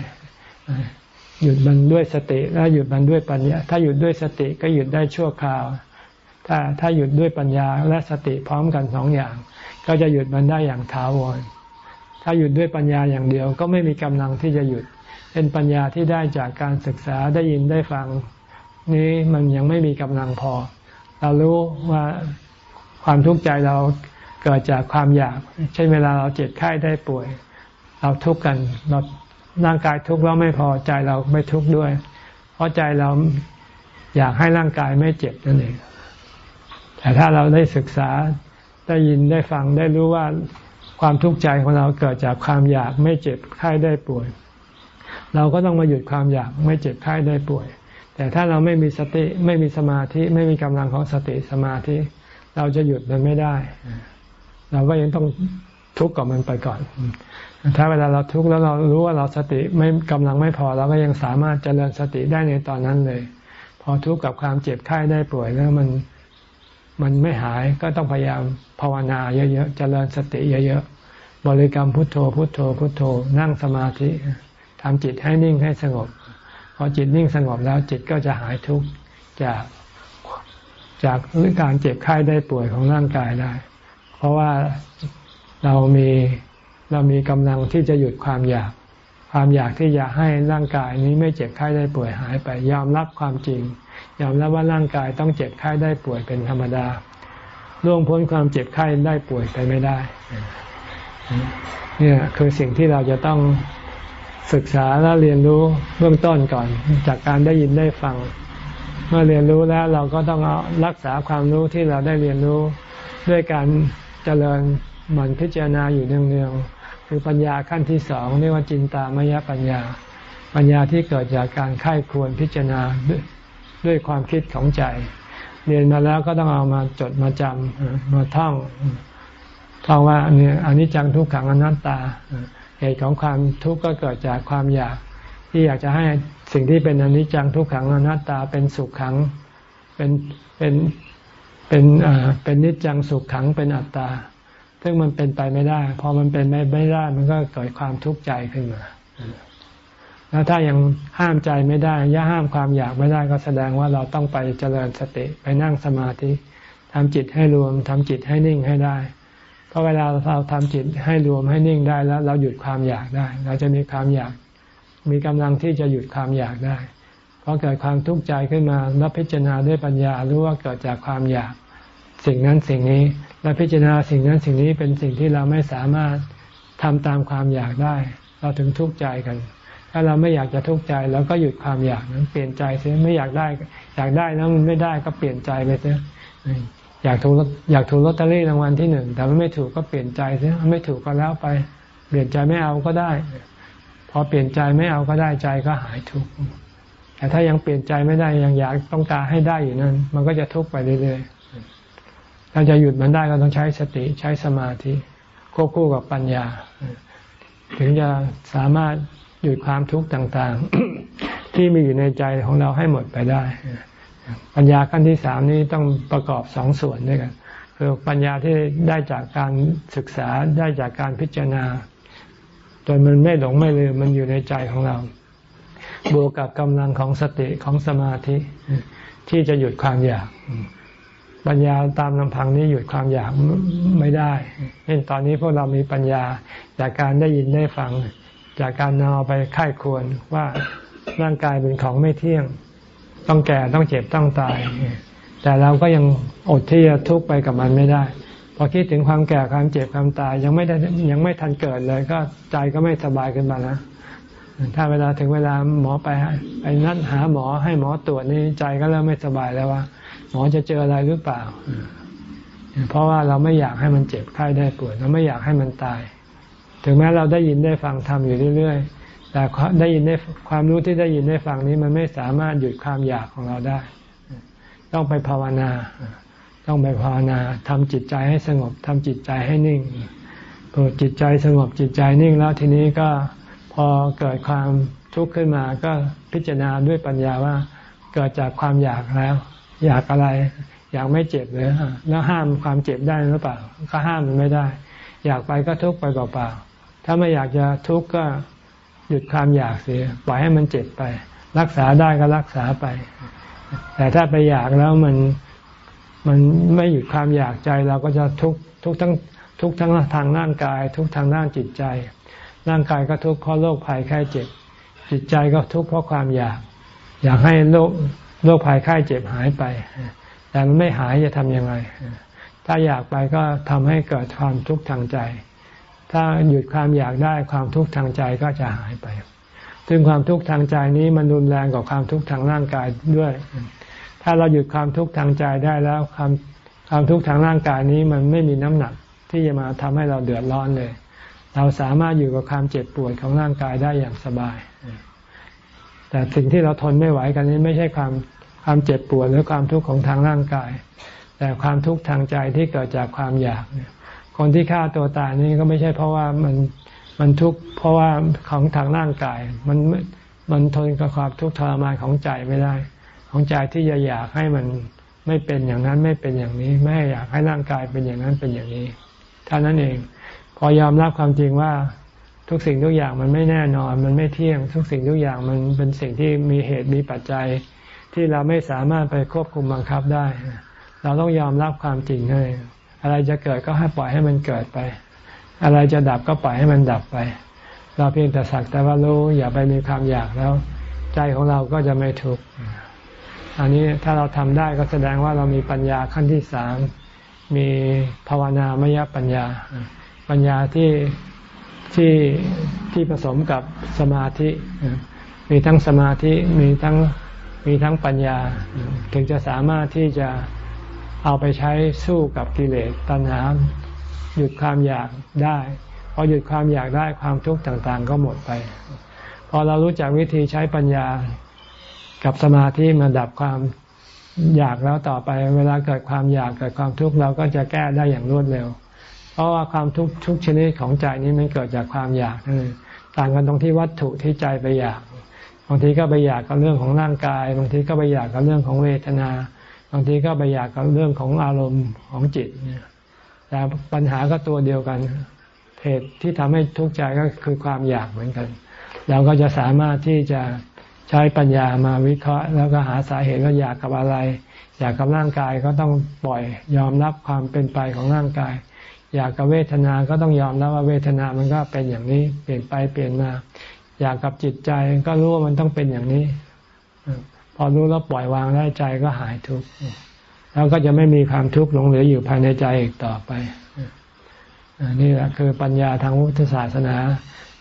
หยุดมันด้วยสติแล้วหยุดมันด้วยปัญญา ถ้าหยุดด้วยสติก็หยุดได้ชั่วคราว ถ้าถ้าหยุดด้วยปัญญาและสติพร้อมกันสองอย่าง ก็จะหยุดมันได้อย่างถาวรถ้าหยุดด้วยปัญญาอย่างเดียว ก็ไม่มีกำลังที่จะหยุด เป็นปัญญาที่ได้จากการศึกษาได้ยินได้ฟัง นี้มันยังไม่มีกำลังพอ เรารู้ว่าความทุกข์ใจเราเกิดจากความอยาก เช่นเวลาเราเจ็บไข้ได้ป่วย เราทุกข์กันเราร่างกายทุกข์แล้วไม่พอใจเราไม่ทุกข์ด้วย เพราะใจเราอยากให้ร่างกายไม่เจ็บนั่นเองแต่ถ้าเราได้ศึกษาได้ยินได้ฟังได้รู้ว่าความทุกข์ใจของเราเกิดจากความอยากไม่เจ็บไข้ได้ป่วย เราก็ต้องมาหยุดความอยากไม่เจ็บไข้ได้ป่วย แต่ถ้าเราไม่มีสติไม่มีสมาธิไม่มีกำลังของสติสมาธิ เราจะหยุดมันไม่ได้ เราก็ยังต้องทุกข์กับมันไปก่อน ถ้าเวลาเราทุกข์แล้วเรารู้ว่าเราสติไม่กำลังไม่พอเราก็ยังสามารถเจริญสติได้ในตอนนั้นเลย พอทุกข์กับความเจ็บไข้ได้ป่วยแล้วมันมันไม่หายก็ต้องพยายามภาวนาเยอะๆเจริญสติเยอะๆบริกรรมพุทโธพุทโธพุทโธนั่งสมาธิ ทำจิตให้นิ่งให้สงบ พอจิตนิ่งสงบแล้วจิตก็จะหายทุกข์จากจากการเจ็บไข้ได้ป่วยของร่างกายได้ เพราะว่าเรามีเรามีกำลังที่จะหยุดความอยาก ความอยากที่อยากให้ร่างกายนี้ไม่เจ็บไข้ได้ป่วยหายไป ยอมรับความจริง ยอมรับว่าร่างกายต้องเจ็บไข้ได้ป่วยเป็นธรรมดาล่วงพ้นความเจ็บไข้ได้ป่วยไปไม่ได้ เนี่ยคือสิ่งที่เราจะต้อง ศึกษาและเรียนรู้เบื้องต้นก่อน จากการได้ยินได้ฟัง เมื่อเรียนรู้แล้วเราก็ต้องเอารักษาความรู้ที่เราได้เรียนรู้ ด้วยการเจริญมันพิจารณาอยู่เนืองๆคือปัญญาขั้นที่สองเรียกว่าจินตามยปัญญา ปัญญาที่เกิดจากการไข้ควรพิจารณาด้วยความคิดของใจ เรียนมาแล้วก็ต้องเอามาจดมาจำมาท่องท่องว่าเนี่ยอนิจจังทุกขังอนัตตา เหตุของความทุกข์ก็เกิดจากความอยากที่อยากจะให้สิ่งที่เป็นอนิจจังทุกขังอนัตตาเป็นสุขขัง เป็นเป็นเป็นอ่าเป็นนิจจังสุขขังเป็นอัตตา ซึ่งมันเป็นไปไม่ได้ พอมันเป็นไม่ไม่ได้ มันก็เกิดความทุกข์ใจขึ้นมา แล้วถ้ายังห้ามใจไม่ได้ย่าห้ามความอยากไม่ได้ก็แสดงว่าเราต้องไปเจริญสติไปนั่งสมาธิทำจิตให้รวมทำจิตให้นิ่งให้ได้ เพราะเวลาเราทำจิตให้รวมให้นิ่งได้แล้ว เราหยุดความอยากได้ เราจะมีความอยาก มีกำลังที่จะหยุดความอยากได้พอเกิดความทุกข์ใจขึ้นมาแล้วพิจารณาด้วยปัญญารู้ว่าเกิดจากความอยาก สิ่งนั้นสิ่งนี้และพิจารณาสิ่งนั้นสิ่งนี้เป็นสิ่งที่เราไม่สามารถทำตามความอยากได้ เราถึงทุกข์ใจกัน ถ้าเราไม่อยากจะทุกข์ใจเราก็หยุดความอยากนั้นเปลี่ยนใจเสียไม่อยากได้ อยากได้แล้วมันไม่ได้ก็เปลี่ยนใจไปเสีย อยากถูกอยากถูกลอตเตอรี่รางวัลที่หนึ่งแต่มันไม่ถูกก็เปลี่ยนใจเสียไม่ถูกก็แล้วไป เปลี่ยนใจไม่เอาก็ได้ พอเปลี่ยนใจไม่เอาก็ได้ใจก็หายทุกข์แต่ถ้ายังเปลี่ยนใจไม่ได้ยังอยากต้องการให้ได้อยู่นั้นมันก็จะทุกข์ไปเรื่อยๆถ้าจะหยุดมันได้ก็ต้องใช้สติใช้สมาธิควบคู่กับปัญญา ถึงจะสามารถหยุดความทุกข์ต่าง ๆ ที่มีอยู่ในใจของเราให้หมดไปได้ ปัญญาขั้นที่สามนี้ต้องประกอบสองส่วนด้วยกันคือปัญญาที่ได้จากการศึกษาได้จากการพิจารณาจนมันไม่หลงไม่ลืมมันอยู่ในใจของเรา บวกกับกำลังของสติของสมาธิ ที่จะหยุดความอยาก ปัญญาตามลำพังนี้หยุดความอยากไม่ได้เช่นตอนนี้พวกเรามีปัญญาจากการได้ยินได้ฟัง จากการนอาไปค่ายควรว่าร่างกายเป็นของไม่เที่ยง ต้องแก่ต้องเจ็บต้องตาย แต่เราก็ยังอดที่จะทุกข์ไปกับมันไม่ได้ พอคิดถึงความแก่ความเจ็บความตาย ยังไม่ได้ยังไม่ทันเกิดเลย ก็ใจก็ไม่สบายขึ้นมานะถ้าเวลาถึงเวลาหมอไปไปนัดหาหมอให้หมอตรวจนี่ใจก็เริ่มไม่สบายแล้วว่า หมอจะเจออะไรหรือเปล่า เพราะว่าเราไม่อยากให้มันเจ็บไข้ได้ปวดเราไม่อยากให้มันตาย ถึงแม้เราได้ยินได้ฟังทำอยู่เรื่อยๆ แต่ได้ยินได้ความรู้ที่ได้ยินได้ฟังนี้มันไม่สามารถหยุดความอยากของเราได้ ต้องไปภาวนา ต้องไปภาวนาทำจิตใจให้สงบทำจิตใจให้นิ่งพอจิตใจสงบจิตใจนิ่งแล้วทีนี้ก็พอเกิดความทุกข์ขึ้นมาก็พิจารณาด้วยปัญญาว่า เกิดจากความอยากแล้ว อยากอะไร อยากไม่เจ็บเลยแล้วห้ามความเจ็บได้หรือเปล่า ก็ห้ามมันไม่ได้ อยากไปก็ทุกข์ไปเปล่าๆถ้าไม่อยากจะทุกข์ก็ หยุดความอยากเสีย ปล่อยให้มันเจ็บไป รักษาได้ก็รักษาไป แต่ถ้าไปอยากแล้วมันมันไม่หยุดความอยากใจเราก็จะทุกทุกทั้งทุกทั้งทางร่างกาย ทุกทางด้านจิตใจ ร่างกายก็ทุกเพราะโรคภัยไข้เจ็บ จิตใจก็ทุกเพราะความอยาก อยากให้โรคโรคภัยไข้เจ็บหายไป แต่มันไม่หายจะทำยังไง ถ้าอยากไปก็ทำให้เกิดความทุกข์ทางใจ ถ้าหยุดความอยากได้ความทุกข์ทางใจก็จะหายไป ซึ่งความทุกข์ทางใจนี้มันรุนแรงกว่าความทุกข์ทางร่างกายด้วย ถ้าเราหยุดความทุกข์ทางใจได้แล้วความความทุกข์ทางร่างกายนี้มันไม่มีน้ำหนักที่จะมาทำให้เราเดือดร้อนเลย เราสามารถอยู่กับความเจ็บปวดของร่างกายได้อย่างสบาย แต่สิ่งที่เราทนไม่ไหวกันนี้ไม่ใช่ความความเจ็บปวดหรือความทุกข์ของทางร่างกาย แต่ความทุกข์ทางใจที่เกิดจากความอยากเนี่ย คนที่ฆ่าตัวตายนี่ก็ไม่ใช่เพราะว่ามันมันทุกข์เพราะว่าของทางร่างกาย มันมันทนกับความทุกข์ทรมานของใจไม่ได้ ของใจที่จะอยากให้มันไม่เป็นอย่างนั้นไม่เป็นอย่างนี้ ไม่อยากให้ร่างกายเป็นอย่างนั้นเป็นอย่างนี้เท่านั้นเอง พอยอมรับความจริงว่าทุกสิ่งทุกอย่างมันไม่แน่นอน มันไม่เที่ยง ทุกสิ่งทุกอย่างมันเป็นสิ่งที่มีเหตุมีปัจจัย ที่เราไม่สามารถไปควบคุมบังคับได้ เราต้องยอมรับความจริงให้ อะไรจะเกิดก็ให้ปล่อยให้มันเกิดไป อะไรจะดับก็ปล่อยให้มันดับไป เราเพียงแต่สักแต่ว่ารู้อย่าไปมีความอยากแล้ว ใจของเราก็จะไม่ทุกข์อันนี้ถ้าเราทำได้ก็แสดงว่าเรามีปัญญาขั้นที่สามมีภาวนามยปัญญา ปัญญาที่ที่ที่ผสมกับสมาธิ มีทั้งสมาธิมีทั้งมีทั้งปัญญา ถึงจะสามารถที่จะ เอาไปใช้สู้กับกิเลสตัณหาหยุดความอยากได้พอหยุดความอยากได้ความทุกข์ต่างๆ ก็หมดไป พอเรารู้จักวิธีใช้ปัญญากับสมาธิมาดับความอยากแล้วต่อไป เวลาเกิดความอยากเกิดความทุกข์เราก็จะแก้ได้อย่างรวดเร็ว เพราะว่าความทุกข์ทุกชนิดของใจนี้มันเกิดจากความอยากนั่นเองต่างกันตรงที่วัตถุที่ใจไปอยาก บางทีก็ไปอยากกับเรื่องของร่างกาย บางทีก็ไปอยากกับเรื่องของเวทนา บางทีก็ไปอยากกับเรื่องของอารมณ์ของจิตเนี่ยแต่ปัญหาก็ตัวเดียวกันเหตุที่ทำให้ทุกข์ใจก็คือความอยากเหมือนกัน เราก็จะสามารถที่จะใช้ปัญญามาวิเคราะห์ แล้วก็หาสาเหตุว่าอยากกับอะไร อยากกับร่างกายก็ต้องปล่อยยอมรับความเป็นไปของร่างกาย อยากกับเวทนา ก็ต้องยอมรับว่าเวทนามันก็เป็นอย่างนี้เปลี่ยนไปเปลี่ยนมา อยากกับจิตใจก็รู้ว่ามันต้องเป็นอย่างนี้ อรู้แล้วปล่อยวางได้ใจก็หายทุกข์แล้วก็จะไม่มีความทุกข์หลงเหลืออยู่ภายในใจอีกต่อไปนี่แหละคือปัญญาทางพุทธศาสนา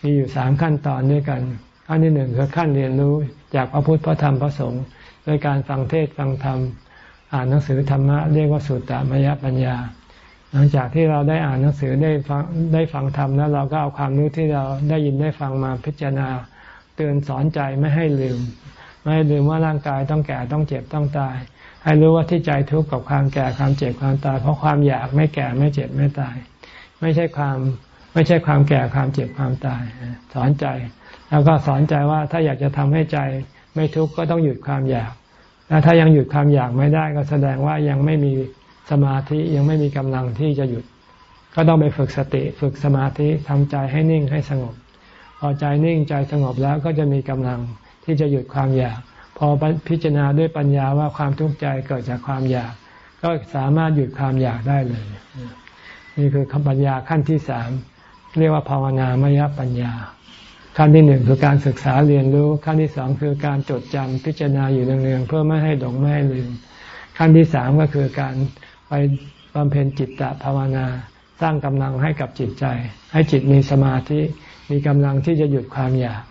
มีอยู่สามขั้นตอนด้วยกันขั้นที่หนึ่งคือขั้นเรียนรู้จากพระพุทธพระธรรมพระสงฆ์โดยการฟังเทศฟังธรรม อ่านหนังสือธรรมะเรียกว่าสุตตมยปัญญา หลังจากที่เราได้อ่านหนังสือได้ฟังได้ฟังธรรมแล้วเราก็เอาความรู้ที่เราได้ยินได้ฟังมาพิจารณาเตือนสอนใจไม่ให้ลืม ไม่ให้ลืมว่าร่างกายต้องแก่ต้องเจ็บต้องตาย ให้รู้ว่าที่ใจทุกข์กับความแก่ความเจ็บความตาย เพราะความอยากไม่แก่ไม่เจ็บไม่ตาย ไม่ใช่ความไม่ใช่ความแก่ความเจ็บความตาย สอนใจ แล้วก็สอนใจว่าถ้าอยากจะทำให้ใจไม่ทุกข์ก็ต้องหยุดความอยากแล้วถ้ายังหยุดความอยากไม่ได้ก็แสดงว่ายังไม่มีสมาธิยังไม่มีกำลังที่จะหยุด ก็ต้องไปฝึกสติฝึกสมาธิทำใจให้นิ่งให้สงบ พอใจนิ่งใจสงบแล้วก็จะมีกำลัง ที่จะหยุดความอยาก พอพิจารณาด้วยปัญญาว่าความทุกข์ใจเกิดจากความอยาก ก็สามารถหยุดความอยากได้เลย นี่คือคำปัญญาขั้นที่สามเรียกว่าภาวนามยปัญญา ขั้นที่หนึ่งคือการศึกษาเรียนรู้ ขั้นที่สองคือการจดจำพิจารณาอยู่เนืองๆเพื่อไม่ให้หลงไม่ให้ลืม ขั้นที่สามก็คือการไปบำเพ็ญจิตตภาวนาสร้างกำลังให้กับจิตใจ ให้จิตมีสมาธิมีกำลังที่จะหยุดความอยาก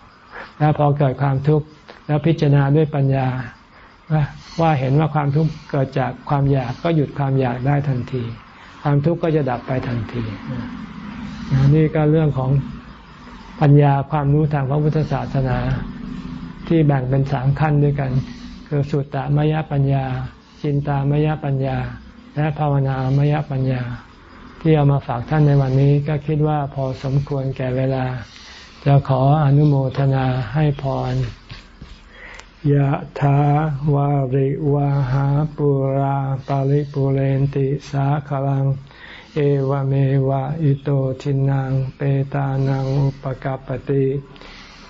แล้วพอเกิดความทุกข์แล้วพิจารณาด้วยปัญญาว่าเห็นว่าความทุกข์เกิดจากความอยากก็หยุดความอยากได้ทันที ความทุกข์ก็จะดับไปทันทีนี่ก็เรื่องของปัญญาความรู้ทางพระพุทธศาสนา ที่แบ่งเป็นสามขั้นด้วยกัน คือสุตตมยปัญญา จินตามยปัญญา และภาวนามยปัญญา ที่เอามาฝากท่านในวันนี้ก็คิดว่าพอสมควรแก่เวลา จะขออนุโมทนาให้พรยะถาวาริวาหาปุราปาริปุเรนติสาคลัง เอวเมวะอิโตทินังเปตานังอุปกปติ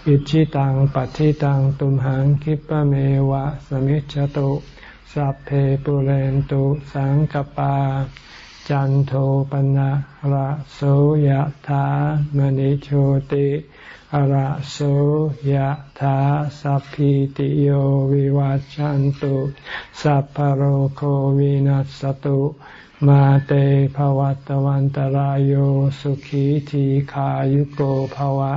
อิชิตังปัฏิตังตุมหังคิปะเมวะสมิจฉตุสัพเพปุเรนตุสังกปา จันโทปนะระโสยะถามณิโชติ อระโสยถาสัพพิติโยวิวัจจันตุสัพพโรโควินัสตุมาเตภวัตวันตารโยสุขีทีขายุโกภวะ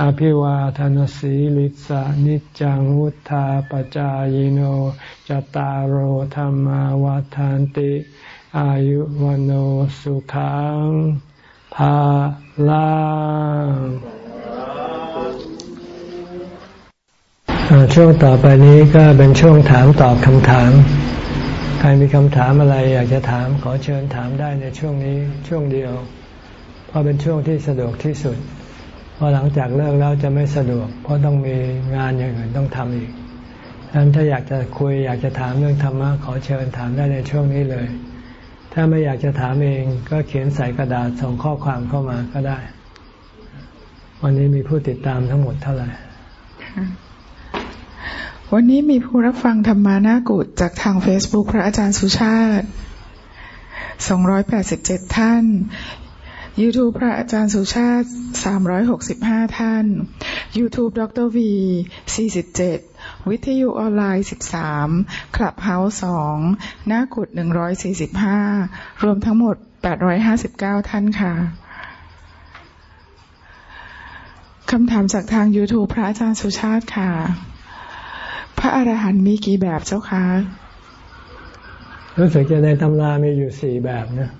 อภิวาทนสีลิสานิจังวุธาปจายโนจตารโหธรรมวาทานติ อายุวันโอสุขังภาลัง ช่วงต่อไปนี้ก็เป็นช่วงถามตอบคำถาม ใครมีคำถามอะไรอยากจะถามขอเชิญถามได้ในช่วงนี้ช่วงเดียว เพราะเป็นช่วงที่สะดวกที่สุด เพราะหลังจากเลิกแล้วจะไม่สะดวก เพราะต้องมีงานอย่างอื่นต้องทำอีกดังนั้นถ้าอยากจะคุยอยากจะถามเรื่องธรรมะขอเชิญถามได้ในช่วงนี้เลย ถ้าไม่อยากจะถามเองก็เขียนใส่กระดาษส่งข้อความเข้ามาก็ได้ วันนี้มีผู้ติดตามทั้งหมดเท่าไหร่ วันนี้มีผู้รับฟังธรรมะหน้ากุฏิจากทาง Facebook พระอาจารย์สุชาติ 287 ท่าน YouTube พระอาจารย์สุชาติ 365 ท่าน YouTube ดรวี47 วิทยุออนไลน์ 13 Clubhouse 2หน้ากุฏิ145 รวมทั้งหมด 859 ท่านค่ะคำถามจากทาง YouTube พระอาจารย์สุชาติค่ะ พระอรหันต์มีกี่แบบเจ้าคะรู้สึกจะในตำรามีอยู่สี่แบบนะ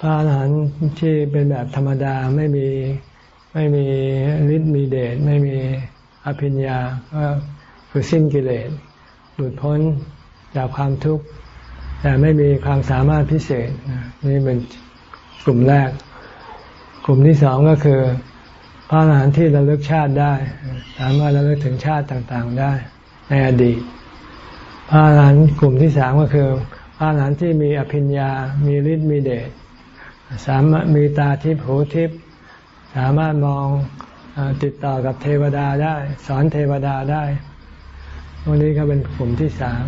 พระอรหันต์ที่เป็นแบบธรรมดาไม่มีไม่มีฤทธิ์มีเดชไม่มีอภิญญาก็คือสิ้นกิเลสหลุดพ้นจากความทุกข์แต่ไม่มีความสามารถพิเศษนี่เป็นกลุ่มแรก กลุ่มที่สองก็คือ พระอรหันต์ที่ระลึกชาติได้ สามารถระลึกถึงชาติต่างๆได้ ในอดีต พระอรหันต์กลุ่มที่สามก็คือ พระอรหันต์ที่มีอภิญญา มีฤทธิ์มีเดชสามารถมีตาทิพย์หูทิพย์สามารถมองติดต่อกับเทวดาได้ สอนเทวดาได้วันนี้ก็เป็นกลุ่มที่สาม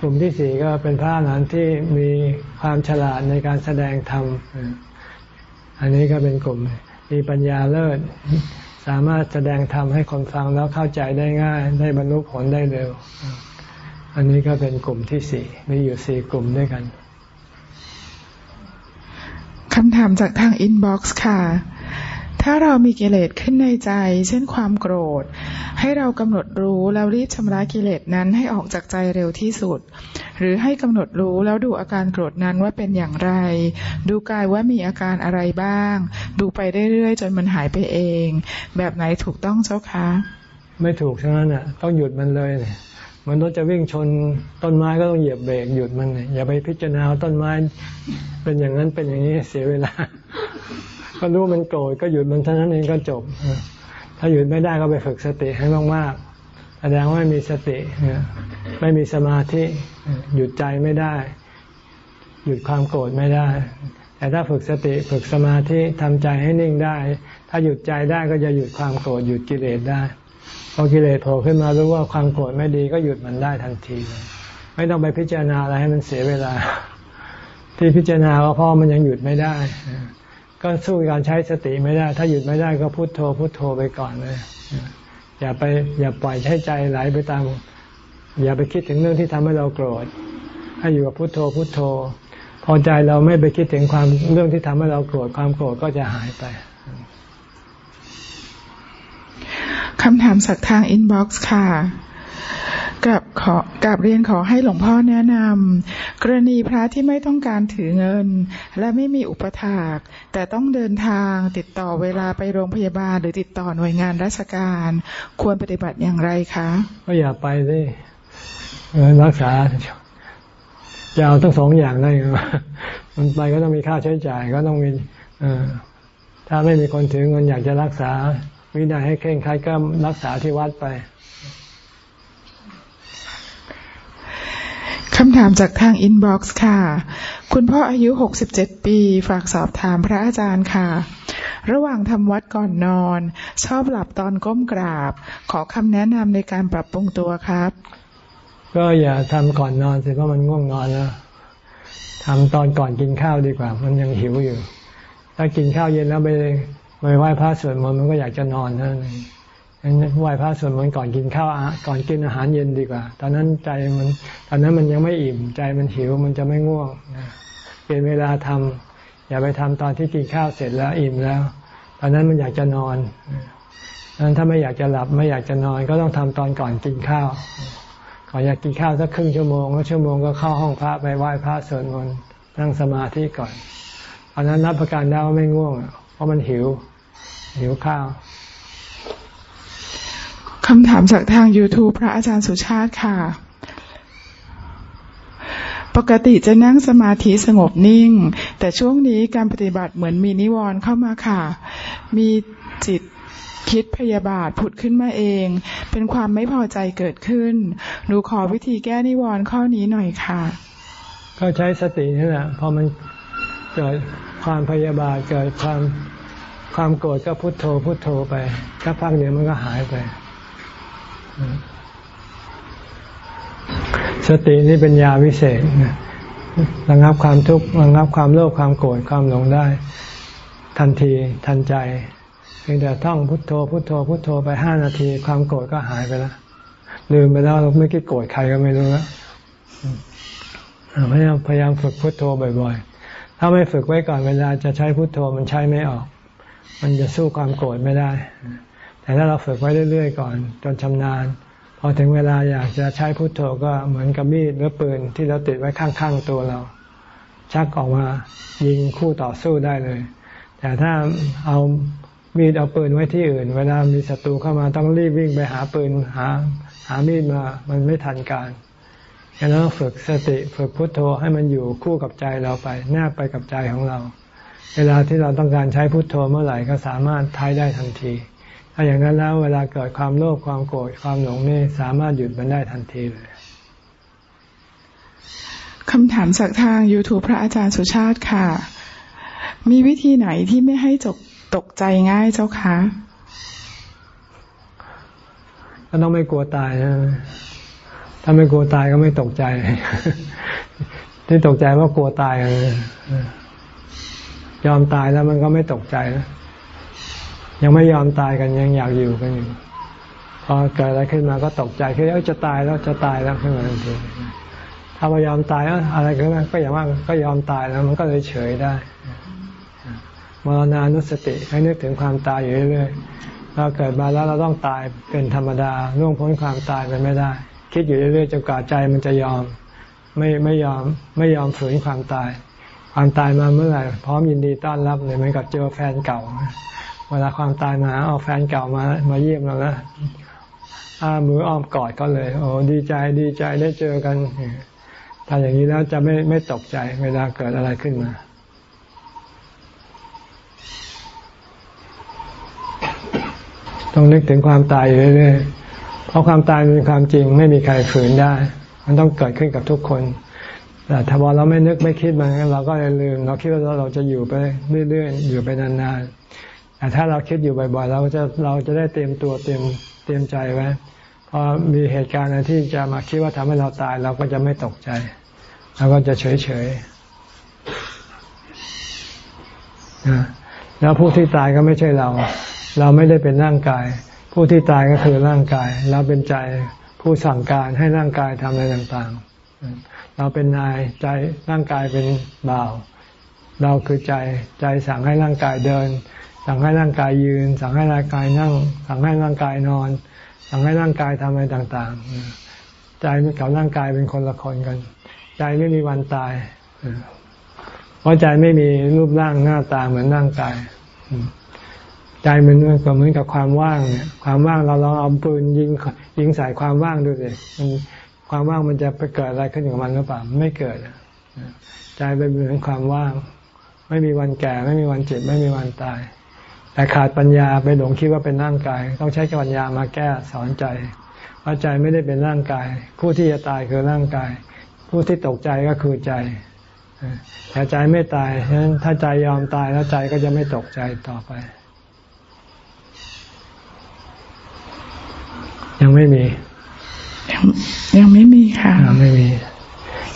กลุ่มที่สี่ก็เป็นพระอรหันต์ที่มีความฉลาดในการแสดงธรรมอันนี้ก็เป็นกลุ่มมีปัญญาเลิศ สามารถแสดงธรรมให้คนฟังแล้วเข้าใจได้ง่าย ได้บรรลุผลได้เร็ว อันนี้ก็เป็นกลุ่มที่สี่มีอยู่สี่กลุ่มด้วยกันคำถามจากทาง inbox ค่ะ ถ้าเรามีกิเลสขึ้นในใจ เช่นความโกรธ ให้เรากำหนดรู้แล้วรีบชำระกิเลสนั้นให้ออกจากใจเร็วที่สุด หรือให้กำหนดรู้แล้วดูอาการโกรธนั้นว่าเป็นอย่างไร ดูกายว่ามีอาการอะไรบ้าง ดูไปเรื่อยๆจนมันหายไปเอง แบบไหนถูกต้องเจ้าคะไม่ถูกฉะนั้นอะต้องหยุดมันเลยมันรถจะวิ่งชนต้นไม้ก็ต้องเหยียบเบรกหยุดมันอย่าไปพิจารณาต้นไม้ เป็นอย่างนั้นเป็นอย่างนี้เสียเวลา ก็รู้มันโกรธก็หยุดมันเท่านั้นเองก็จบ ถ้าหยุดไม่ได้ก็ไปฝึกสติให้มากๆแสดงว่าไม่มีสติ ไม่มีสมาธิ หยุดใจไม่ได้ หยุดความโกรธไม่ได้ แต่ถ้าฝึกสติฝึกสมาธิทำใจให้นิ่งได้ ถ้าหยุดใจได้ก็จะหยุดความโกรธหยุดกิเลสได้ พอกิเลสโผล่ขึ้นมารู้ว่าความโกรธไม่ดีก็หยุดมันได้ทันทีเลยไม่ต้องไปพิจารณาอะไรให้มันเสียเวลา ที่พิจารณาว่าพ่อมันยังหยุดไม่ได้ ก็สู้การใช้สติไม่ได้ ถ้าหยุดไม่ได้ก็พุโทโธพุโทโธไปก่อนเลยอย่าไปอย่าปล่อยให้ใจไหลไปตาม อย่าไปคิดถึงเรื่องที่ทำให้เราโกรธ ให้อยู่กับพุโทโธพุโทโธ พอใจเราไม่ไปคิดถึงความเรื่องที่ทำให้เราโกรธความโกรธก็จะหายไปคำถามสักทางอินบ็อกซ์ค่ะ กับขอกับเรียนขอให้หลวงพ่อแนะนำกรณีพระที่ไม่ต้องการถือเงิน และไม่มีอุปถาก แต่ต้องเดินทางติดต่อเวลาไปโรงพยาบาล หรือติดต่อหน่วยงานราชการ ควรปฏิบัติอย่างไรคะ ก็อย่าไปสิรักษาจะเอาทั้งสองอย่างได้มันไปก็ต้องมีค่าใช้จ่ายก็ต้องมีถ้าไม่มีคนถือเงินอยากจะรักษาวินัยให้เคร่งครัดก็รักษาที่วัดไป คำถามจากทาง inbox ค่ะ คุณพ่ออายุ 67 ปี ฝากสอบถามพระอาจารย์ค่ะ ระหว่างทำวัตรก่อนนอน ชอบหลับตอนก้มกราบ ขอคำแนะนำในการปรับปรุงตัวครับ ก็อย่าทำก่อนนอนสิเพราะมันง่วงนอนแล้วทำตอนก่อนกินข้าวดีกว่า มันยังหิวอยู่ ถ้ากินข้าวเย็นแล้วไปไปไหว้พระสวดมนต์มันก็อยากจะนอนนั่น เองไหว้พระสวดมนต์ก่อนกินข้าวก่อนกินอาหารเย็นดีกว่า ตอนนั้นใจมัน ตอนนั้นมันยังไม่อิ่มใจมันหิวมันจะไม่ง่วงเปลี่ยนเวลาทำอย่าไปทำตอนที่กินข้าวเสร็จแล้วอิ่มแล้ว ตอนนั้นมันอยากจะนอนนั้นถ้าไม่อยากจะหลับไม่อยากจะนอน ก็ต้องทำตอนก่อนกินข้าวก่อนอยากกินข้าวสักครึ่งชั่วโมงแล้วชั่วโมงก็เข้าห้องพระไปไหว้พระสวดมนต์นั่งสมาธิก่อนตอนนั้นรับประกันได้ว่าไม่ง่วงเพราะมันหิวหิวข้าว คำถามจากทาง YouTube พระอาจารย์สุชาติค่ะ ปกติจะนั่งสมาธิสงบนิ่ง แต่ช่วงนี้การปฏิบัติเหมือนมีนิวรณ์เข้ามาค่ะ มีจิตคิดพยาบาทผุดขึ้นมาเอง เป็นความไม่พอใจเกิดขึ้น หนูขอวิธีแก้นิวรณ์ข้อนี้หน่อยค่ะ ก็ใช้สตินี่แหละพอมันเกิดความพยาบาทเกิดความความโกรธก็พุโทโธพุโทโธไปถ้าพักเดียวมันก็หายไป สตินี่เป็นยาวิเศษระงับความทุกข์ระงับความโลภความโกรธความหลงได้ ทันทีทันใจเพียงแต่ท่องพุทโธ พุทโธ พุทโธไปห้านาที ความโกรธก็หายไปแล้วลืมไปแล้วไม่คิดโกรธใครก็ไม่รู้แล้วพยายามพยายามฝึกพุทโธบ่อยๆ ถ้าไม่ฝึกไว้ก่อนเวลาจะใช้พุทโธมันใช้ไม่ออก มันจะสู้ความโกรธไม่ได้ แต่ถ้าเราฝึกไว้เรื่อย ๆ ก่อน จนชำนาญ พอถึงเวลาอยากจะใช้พุทโธก็เหมือนกับมีดหรือปืนที่เราติดไว้ข้างๆตัวเรา ชักออกมายิงคู่ต่อสู้ได้เลย แต่ถ้าเอามีดเอาปืนไว้ที่อื่น เวลามีศัตรูเข้ามาต้องรีบวิ่งไปหาปืนหา หามีดมามันไม่ทันการฉะนั้นฝึกสติฝึกพุทโธให้มันอยู่คู่กับใจเราไปแนบไปกับใจของเรา เวลาที่เราต้องการใช้พุทโธเมื่อไหร่ก็สามารถใช้ได้ทันที ถ้าอย่างนั้นแล้วเวลาเกิดความโลภความโกรธความหลงนี่สามารถหยุดมันได้ทันทีเลยคำถามจากทาง YouTube พระอาจารย์สุชาติค่ะ มีวิธีไหนที่ไม่ให้จกตกใจง่ายเจ้าคะก็ต้องไม่กลัวตายนะถ้าไม่กลัวตายก็ไม่ตกใจที่ตกใจว่ากลัวตายยอมตายแล้วมันก็ไม่ตกใจนะ ยังไม่ยอมตายกันยังอยากอยู่กันอยู่พอเกิดอะไรขึ้นมาก็ตกใจคือจะตายแล้วจะตายแล้วขึ้นมาทันทีถ้าพายอมตายอะไรขึ้นมาก็อย่างว่าก็ยอมตายแล้วมันก็เลยเฉยได้มรณานุสติให้นึกถึงความตายอยู่เรื่อยๆเราเกิดมาแล้วเราต้องตายเป็นธรรมดาล่วงพ้นความตายไปไม่ได้ คิดอยู่เรื่อยๆจนกว่าใจมันจะยอม ไม่ไม่ยอมไม่ยอมฝืนความตาย ความตายมาเมื่อไหร่พร้อมยินดีต้อนรับเลยเหมือนกับเจอแฟนเก่า เวลาความตายมาเอาแฟนเก่ามา มาเยี่ยมเราแล้วอ้ามืออ้อมกอดก็เลย โอ้ดีใจดีใจได้เจอกันถ้าอย่างนี้แล้วจะไม่ไม่ตกใจเวลาเกิดอะไรขึ้นมา ต้องนึกถึงความตายอยู่เรื่อยๆเพราะความตายเป็นความจริงไม่มีใครฝืนได้ มันต้องเกิดขึ้นกับทุกคนแต่ถ้าพอเราไม่นึกไม่คิดมันเราก็เลยลืม เราคิดว่าเราจะอยู่ไปเรื่อยๆอยู่ไปนานๆ แต่ถ้าเราคิดอยู่บ่อยๆ เราจะเราจะได้เตรียมตัวเตรียมเตรียมใจไว้พอมีเหตุการณ์อะไรที่จะมาคิดว่าทำให้เราตาย เราก็จะไม่ตกใจเราก็จะเฉยๆแล้วผู้ที่ตายก็ไม่ใช่เรา เราไม่ได้เป็นร่างกาย ผู้ที่ตายก็คือร่างกาย เราเป็นใจผู้สั่งการให้ร่างกายทำอะไรต่างๆ เราเป็นนายใจร่างกายเป็นบ่าว เราคือใจใจสั่งให้ร่างกายเดิน สั่งให้ร่างกายยืน สั่งให้ร่างกายนั่ง สั่งให้ร่างกายนอน สั่งให้ร่างกายทำอะไรต่างๆ ใจกับร่างกายเป็นคนละคนกัน ใจไม่มีวันตายเพราะใจไม่มีรูปร่างหน้าตาเหมือนร่างกายใจมันก็เหมือนกับความว่างเนี่ยความว่างเราลองเอาปืนยิงยิงใส่ความว่างดูสิมันความว่างมันจะไปเกิดอะไรขึ้นกับมันหรือเปล่าไม่เกิดใจเป็นเหมือนความว่าง ไม่มีวันแก่ ไม่มีวันเจ็บ ไม่มีวันตาย แต่ขาดปัญญาไปหลงคิดว่าเป็นร่างกาย ต้องใช้ปัญญามาแก้สอนใจว่าใจไม่ได้เป็นร่างกาย ผู้ที่จะตายคือร่างกาย ผู้ที่ตกใจก็คือใจแต่ใจไม่ตายฉะนั้นถ้าใจยอมตายแล้วใจก็จะไม่ตกใจต่อไป ยังไม่มี ยังไม่มีค่ะยังไม่มี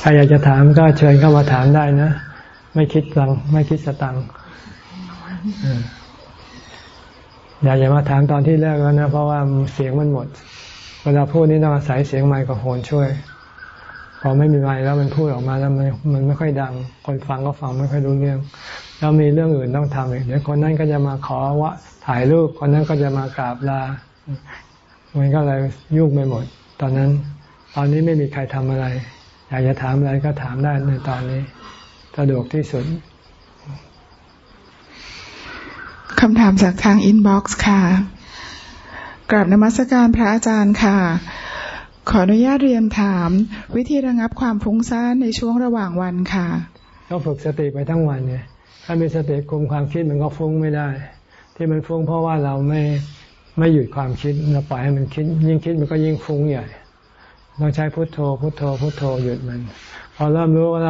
ใครอยากจะถามก็เชิญเข้ามาถามได้นะ ไม่คิดตังไม่คิดสตัง อยากจะมาถามตอนที่แรกแล้วนะ เพราะว่าเสียงมันหมด เวลาพูดนี่ต้องอาศัยเสียงไมโครโฟนช่วย พอไม่มีไมค์แล้วมันพูดออกมาแล้วมันมันไม่ค่อยดัง คนฟังก็ฟังไม่ค่อยรู้เรื่อง แล้วมีเรื่องอื่นต้องทำอีกเดี๋ยวคนนั้นก็จะมาขอว่าถ่ายรูปคนนั้นก็จะมากราบลา มันก็เลยยุ่งไปหมด ตอนนั้น ตอนนี้ไม่มีใครทำอะไร อยากจะถามอะไรก็ถามได้ในตอนนี้ สะดวกที่สุด คำถามจากทาง inbox ค่ะ กราบนมัสการพระอาจารย์ค่ะ ขออนุญาตเรียนถาม วิธีระงับความฟุ้งซ่านในช่วงระหว่างวันค่ะก็ฝึกสติไปทั้งวันเนี่ยถ้ามีสติคุมความคิดมันก็ฟุ้งไม่ได้ ที่มันฟุ้งเพราะว่าเราไม่ไม่หยุดความคิดเราปล่อยให้มันคิด ยิ่งคิดมันก็ยิ่งฟุ้งใหญ่ต้องใช้พุทโธ พุทโธ พุทโธหยุดมัน พอเริ่มรู้ว่า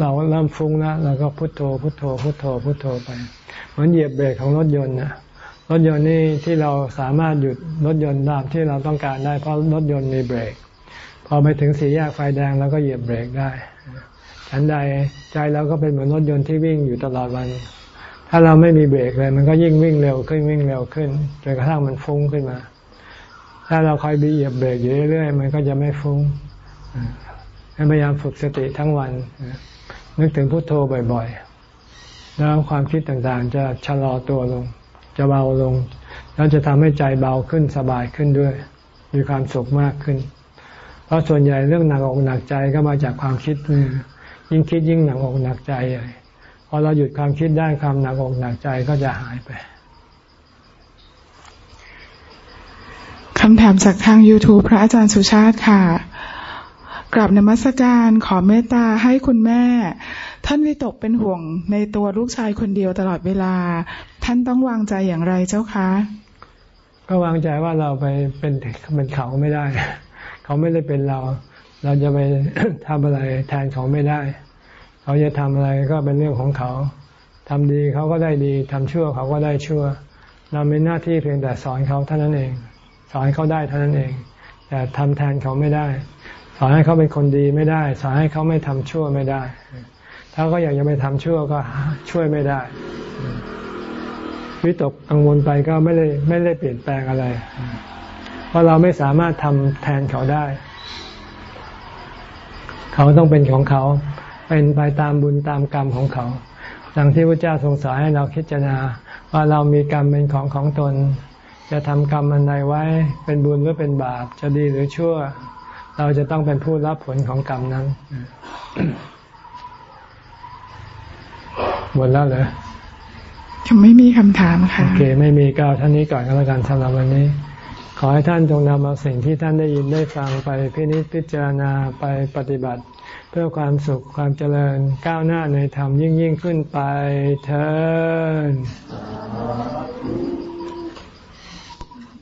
เราเริ่มฟุ้งแล้วเราก็พุทโธ พุทโธ พุทโธ พุทโธไป เหมือนเหยียบเบรกของรถยนต์นะรถยนต์นี่ที่เราสามารถหยุดรถยนต์ตามที่เราต้องการได้เพราะรถยนต์มีเบรก พอไปถึงสี่แยกไฟแดงเราก็เหยียบเบรกได้ฉันใดใจเราก็เป็นเหมือนรถยนต์ที่วิ่งอยู่ตลอดวัน ถ้าเราไม่มีเบรกเลย มันก็ยิ่งวิ่งเร็วขึ้นวิ่งเร็วขึ้นจนกระทั่งมันฟุ้งขึ้นมา ถ้าเราคอยบีเหยียบเบรกอยู่เรื่อยๆมันก็จะไม่ฟุ้งพยายามฝึกสติทั้งวันนึกถึงพุโทโธบ่อยๆ แล้วความคิดต่างๆ จะชะลอตัวลง จะเบาลง แล้วจะทำให้ใจเบาขึ้นสบายขึ้นด้วย มีความสุขมากขึ้น เพราะส่วนใหญ่เรื่องหนักอกหนักใจก็มาจากความคิดยิ่งคิดยิ่งหนักอกหนักใจใหญ่พอเราหยุดความคิดได้ความหนักอกหนักใจก็จะหายไปคำถามจากทาง YouTube พระอาจารย์สุชาติค่ะ กราบนมัสการขอเมตตาให้คุณแม่ ท่านวิตกเป็นห่วงในตัวลูกชายคนเดียวตลอดเวลา ท่านต้องวางใจอย่างไรเจ้าคะ ก็วางใจว่าเราไปเป็นเป็นเขาไม่ได้ เขาไม่ได้เป็นเรา เราจะไปทำอะไรแทนเขาไม่ได้ เขาจะทำอะไรก็เป็นเรื่องของเขาทำดีเขาก็ได้ดีทำชั่วเขาก็ได้ชั่ว เรามีหน้าที่เพียงแต่สอนเขาเท่านั้นเอง สอนเขาได้เท่านั้นเอง แต่ทำแทนเขาไม่ได้ สอนให้เขาเป็นคนดีไม่ได้ สอนให้เขาไม่ทำชั่วไม่ได้ ถ้าเขาอยากจะไปทำชั่วก็ช่วยไม่ได้ วิตกกังวลไปก็ไม่ได้ไม่ได้เปลี่ยนแปลงอะไร เพราะเราไม่สามารถทำแทนเขาได้ เขาต้องเป็นของเขา เป็นไปตามบุญตามกรรมของเขา ดังที่พระเจ้าทรงสอนให้เราคิดจารณาว่าเรามีกรรมเป็นของของตน จะทำกรรมอันใดไว้ เป็นบุญหรือเป็นบาป จะดีหรือชั่ว เราจะต้องเป็นผู้รับผลของกรรมนั้นหมดแล้วเหรอยังไม่มีคำถามค่ะ โอเค ไม่มีก้าวท่านนี้ก่อนก็แล้วกันสำหรับวันนี้ ขอให้ท่านจงนำเอาสิ่งที่ท่านได้ยินได้ฟังไปพินิจพิจารณาไปปฏิบัติ เพื่อความสุขความเจริญก้าวหน้าในธรรมยิ่งยิ่งขึ้นไปเถิด